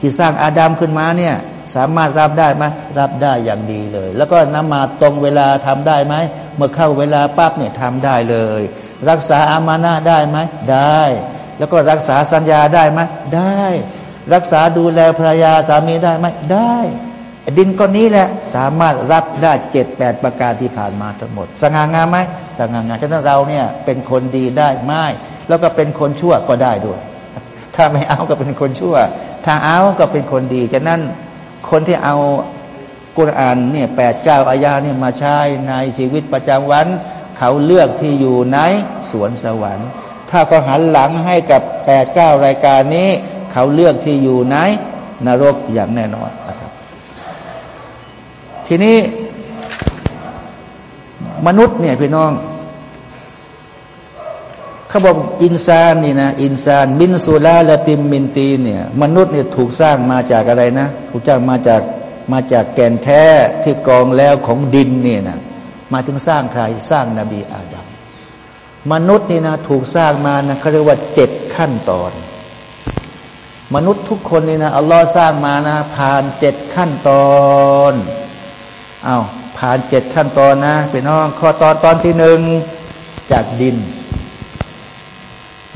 Speaker 1: ที่สร้างอาดัมขึ้นมาเนี่ย สามารถรับได้ไหมรับได้อย่างดีเลย แล้วก็นมาตรงเวลาทำได้ไหมเมื่อเข้าเวลาปั๊บเนี่ยทำได้เลย รักษาอามานะได้ไหมได้ แล้วก็รักษาสัญญาได้ไหมได้ รักษาดูแลภรรยาสามีได้ไหมได้ ดินก้อนนี้แหละสามารถรับได้เจ็ดแปดประการที่ผ่านมาทั้งหมด สง่างามไหม สง่างามฉะนั้นเราเนี่ยเป็นคนดีได้ไม่ แล้วก็เป็นคนชั่วก็ได้ด้วย ถ้าไม่เอาก็เป็นคนชั่ว ถ้าเอาก็เป็นคนดีฉะนั้นคนที่เอากุรอานเนี่ยแปดเก้าอายาเนี่ยมาใช้ในชีวิตประจำวัน เขาเลือกที่อยู่ในสวนสวรรค์ ถ้าเขาหันหลังให้กับแปดเก้ารายการนี้ เขาเลือกที่อยู่ไหนนรกอย่างแน่นอนนะครับ ทีนี้มนุษย์เนี่ยพี่น้อง เขาบอกอินซานนี่นะอินซานมินซูลาละติมมินตีเนี่ยมนุษย์เนี่ยถูกสร้างมาจากอะไรนะ ถูกจ้างมาจากมาจากแก่นแท้ที่กองแล้วของดินเนี่ยนะมาถึงสร้างใครสร้างนาบีอาดัมมนุษย์นี่นะถูกสร้างมานะเขาเรียกว่าเจ็ดขั้นตอน มนุษย์ทุกคนนี่นะอัลลอฮ์สร้างมานะ ผ่านเจ็ดขั้นตอนอา้าวผ่านเจ็ดขั้นตอนนะเป็นน้องข้อตอนตอนที่หนึ่งจากดิน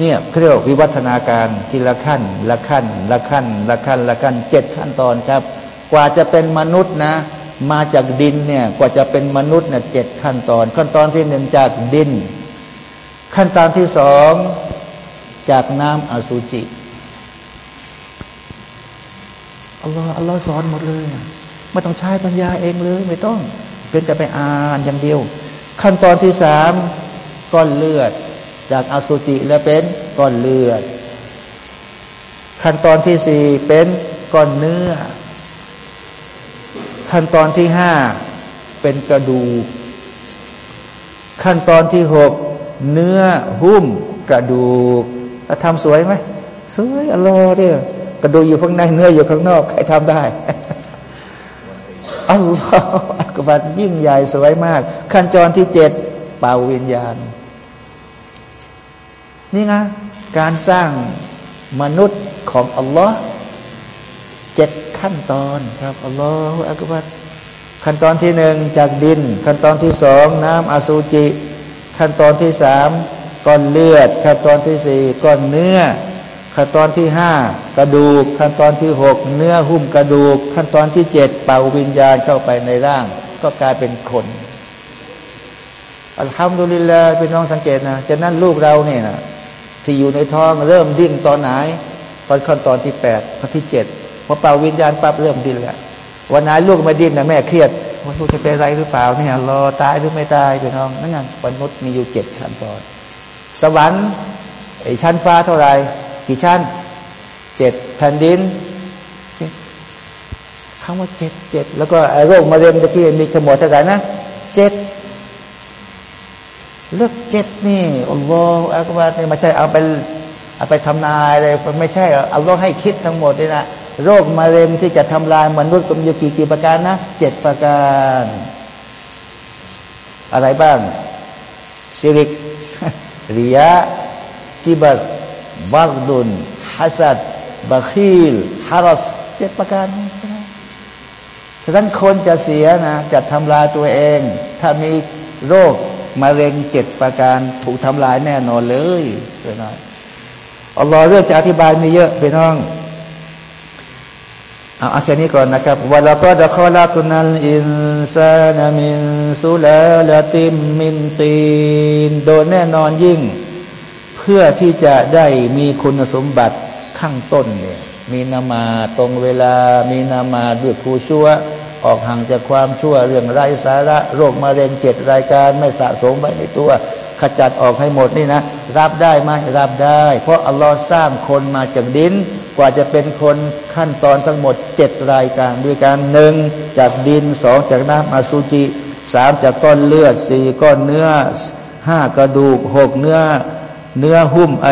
Speaker 1: เนี่ยเรียกวิวัฒนาการทีละขั้น ละขั้น ละขั้น ละขั้น ละขั้นเจ็ดขั้นตอนครับ กว่าจะเป็นมนุษย์นะ มาจากดินเนี่ยกว่าจะเป็นมนุษย์เนี่ยเจ็ดขั้นตอน ขั้นตอนที่หนึ่งจากดิน ขั้นตอนที่สองจากน้ำอสุจิอัลลอฮ์อัลลอฮ์สอนหมดเลยไม่ต้องใช้ปัญญาเองเลย ไม่ต้อง เป็นแต่ไปอ่านอย่างเดียว ขั้นตอนที่สามก้อนเลือด จากอสุจิแล้วเป็นก้อนเลือด ขั้นตอนที่สี่เป็นก้อนเนื้อ ขั้นตอนที่ห้าเป็นกระดูกขั้นตอนที่หกเนื้อหุ้มกระดูกทำสวยไหมสวยอร่อยเนี่ยกระดูกอยู่ข้างในเนื้ออยู่ข้างนอกใครทำได้อัลลอฮฺอักบัรยิ่งใหญ่สวยมาก ขั้นตอนที่เจ็ดเป่าวิญญาณ นี่ไงการสร้างมนุษย์ของอัลลอฮ์เจ็ดขั้นตอนครับอัลลอฮฺอักบัรขั้นตอนที่หนึ่งจากดิน ขั้นตอนที่สองน้ำอสุจิ ขั้นตอนที่สามก้อนเลือด ขั้นตอนที่สี่ก้อนเนื้อ ขั้นตอนที่ห้ากระดูก ขั้นตอนที่หกเนื้อหุ้มกระดูก ขั้นตอนที่เจ็ดเป่าวิญญาณเข้าไปในร่าง ก็กลายเป็นคนอัลฮัมดุลิลลาห์พี่น้องสังเกตนะจะนั้นลูกเราเนี่ยนะ ที่อยู่ในท้องเริ่มดิ้นตอนไหน ตอนขั้นตอนที่แปดขั้นที่เจ็ดพอเป่าวิญญาณปั๊บเริ่มดิ้นแล้ววันไหนลูกไม่ดิ้นนะแม่เครียดมันจะเป็นอะไรหรือเปล่าเนี่ยรอตายหรือไม่ตายพี่น้องนั่นไงมนุษย์มีอยู่เจ็ดขั้นตอน สวรรค์ไอชั้นฟ้าเท่าไหร่กี่ชั้นเจ็ดแผ่นดินคำว่าเจ็ดเจ็ดแล้วก็โรคมะเร็งตะกี้มีทั้งหมดเท่าไหร่นะเจ็ด เลือกเจ็ดนี่อัลลอฮฺอักบารนี่ไม่ใช่เอาไปเอาไปทำนายเลยไม่ใช่อัลลอฮฺให้คิดทั้งหมดเลยนะโรคมะเร็งที่จะทำลายมนุษย์ก็มีกี่กี่ประการนะเจ็ดประการ อะไรบ้างชิริกริยะกิบัตบักดุนฮัสัดบาคีลฮารสเจ็ดประการฉะนั้นคนจะเสียนะจะทำลายตัวเอง ถ้ามีโรค มะเร็งเจ็ดประการถูกทำลายแน่นอนเลยเพื่อนอัลลอฮ์เรื่องจะอธิบายมีเยอะไปน้องเอาแค่นี้ก่อนนะครับวะลาก็ดะคอลากุนัลอินซานามินสุลาลาติมมินตีนโดยแน่นอนยิ่ง เพื่อที่จะได้มีคุณสมบัติข้างต้นเนี่ยมีนามาตรงเวลา มีนามาด้วยครูชั่ว ออกห่างจากความชั่วเรื่องไร้สาระโรคมะเร็งเจ็ดรายการไม่สะสมไว้ในตัว ขจัดออกให้หมดนี่นะ รับได้ไหมรับได้ เพราะอัลลอฮ์สร้างคนมาจากดิน กว่าจะเป็นคนขั้นตอนทั้งหมดเจ็ดรายการด้วยกันหนึ่งจากดินสองจากน้ำอสุจิสามจากก้อนเลือดสี่ก้อนเนื้อห้ากระดูกหกเนื้อเนื้อหุ้มไอ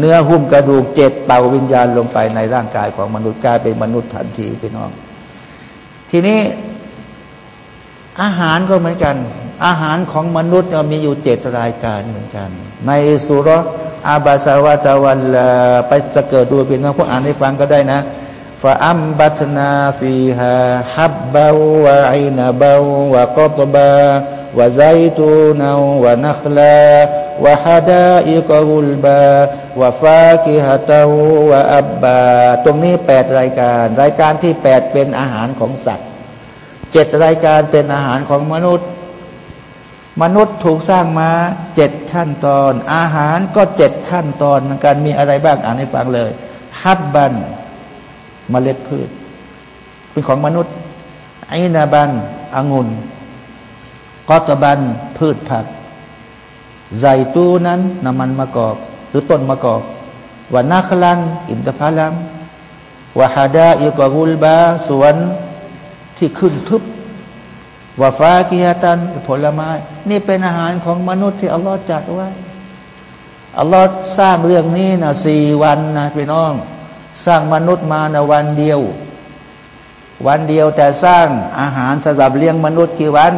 Speaker 1: เนื้อหุ้มกระดูกเจ็ดเป่าวิญญาณลงไปในร่างกายของมนุษย์กลายเป็นมนุษย์ทันทีพี่น้อง ทีนี้อาหารก็เหมือนกัน อาหารของมนุษย์มีอยู่เจ็ดรายการเหมือนกัน ในสุรอาบาสาวาตาวันลาไปจะเกิดดูเป็นน้องพวกอ่านให้ฟังก็ได้นะฟาอัมบัตนาฟีฮาฮับบาวะอินาบาวะกอบาบาวะไซตูนาวะนัคลา วะฮัดาอิกอุลบาวะฟากิฮะตาวะอับบา ตรงนี้แปดรายการ รายการที่แปดเป็นอาหารของสัตว์เจ็ดรายการเป็นอาหารของมนุษย์ มนุษย์ถูกสร้างมาเจ็ดขั้นตอน อาหารก็เจ็ดขั้นตอนเหมือนกันมีอะไรบ้างอ่านให้ฟังเลยฮับบันมเมล็ดพืช เป็นของมนุษย์ไอนาบันองุ่นกอตบันพืชผัก ไซตูนั้นน้ำมันมะกอก หรือต้นมะกอกวานาคลันอินทผลัมวาฮาดาอิกอกุลบาสวนที่ขึ้นทึบวาฟ้ากิยตันผลไม้ นี่เป็นอาหารของมนุษย์ที่อัลลอฮ์จัดไว้อัลลอฮ์สร้างเรื่องนี้นะสี่วันนะพี่น้อง สร้างมนุษย์มาในวันเดียว วันเดียวแต่สร้างอาหารสำหรับเลี้ยงมนุษย์กี่วัน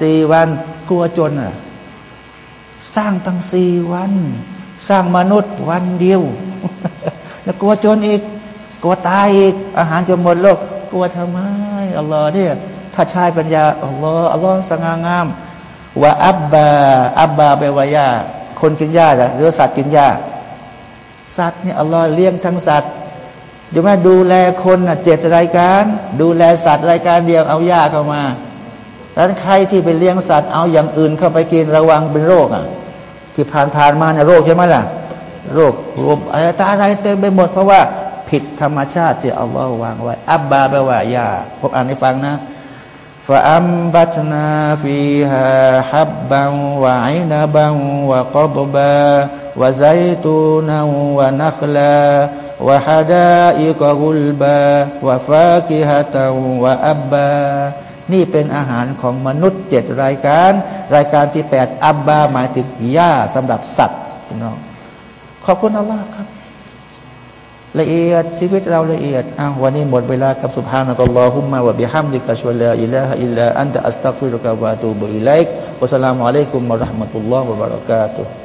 Speaker 1: สี่วันกลัวจนอะ สร้างตั้งสี่วัน สร้างมนุษย์วันเดียว แล้วกลัวจนอีก กลัวตายอีก อาหารจะหมดโลก กลัวทำไมอัลลอฮ์เนี่ยถ้าชายปัญญาอัลลอฮ์อัลลอฮ์สง่างามว่าอับบาอับบาไปวายาคนกินหญ้าหรือสัตว์กินหญ้าสัตว์เนี่ยอัลลอฮ์เลี้ยงทั้งสัตว์อยู่ไหมดูแลคนน่ะเจ็ดรายการ ดูแลสัตว์รายการเดียวเอาหญ้าเข้ามา แล้วใครที่ไปเลี้ยงสัตว์เอาอย่างอื่นเข้าไปกินระวังเป็นโรคอะ ที่ผ่านผ่านมาเนี่ยโรคใช่ไหมล่ะ โรครวมอะไรตาอะไรเต็มไปหมดเพราะว่าผิดธรรมชาติที่อัลลอฮ์วางไว้ อับบาแปลว่ายาผมอ่านให้ฟังนะฟาอัมบัตนาฟีฮาฮับบังวะอินาบังวะกบบาวะไซตูนาวะนัคลาวะฮดาอิกกุลบาวะฟากิฮะตาวะอับบา นี่เป็นอาหารของมนุษย์เจ็ดรายการ รายการที่แปดอับบาหมายถึงหญ้าสำหรับสัตว์พี่น้องขอบคุณอัลลอฮ์ครับ ละเอียดชีวิตเราละเอียดอ้าววันนี้หมดเวลากับสุภาพนักลอฮุมมาวะบิฮัมดิกะชวลาอิลาฮอิลลาอันตะอัสตักฟิรุกะวะตูบุอิไลกวะสลามุอะลัยกุมมะราะห์มะตุลลอฮ์วะบะเราะกาตุฮ์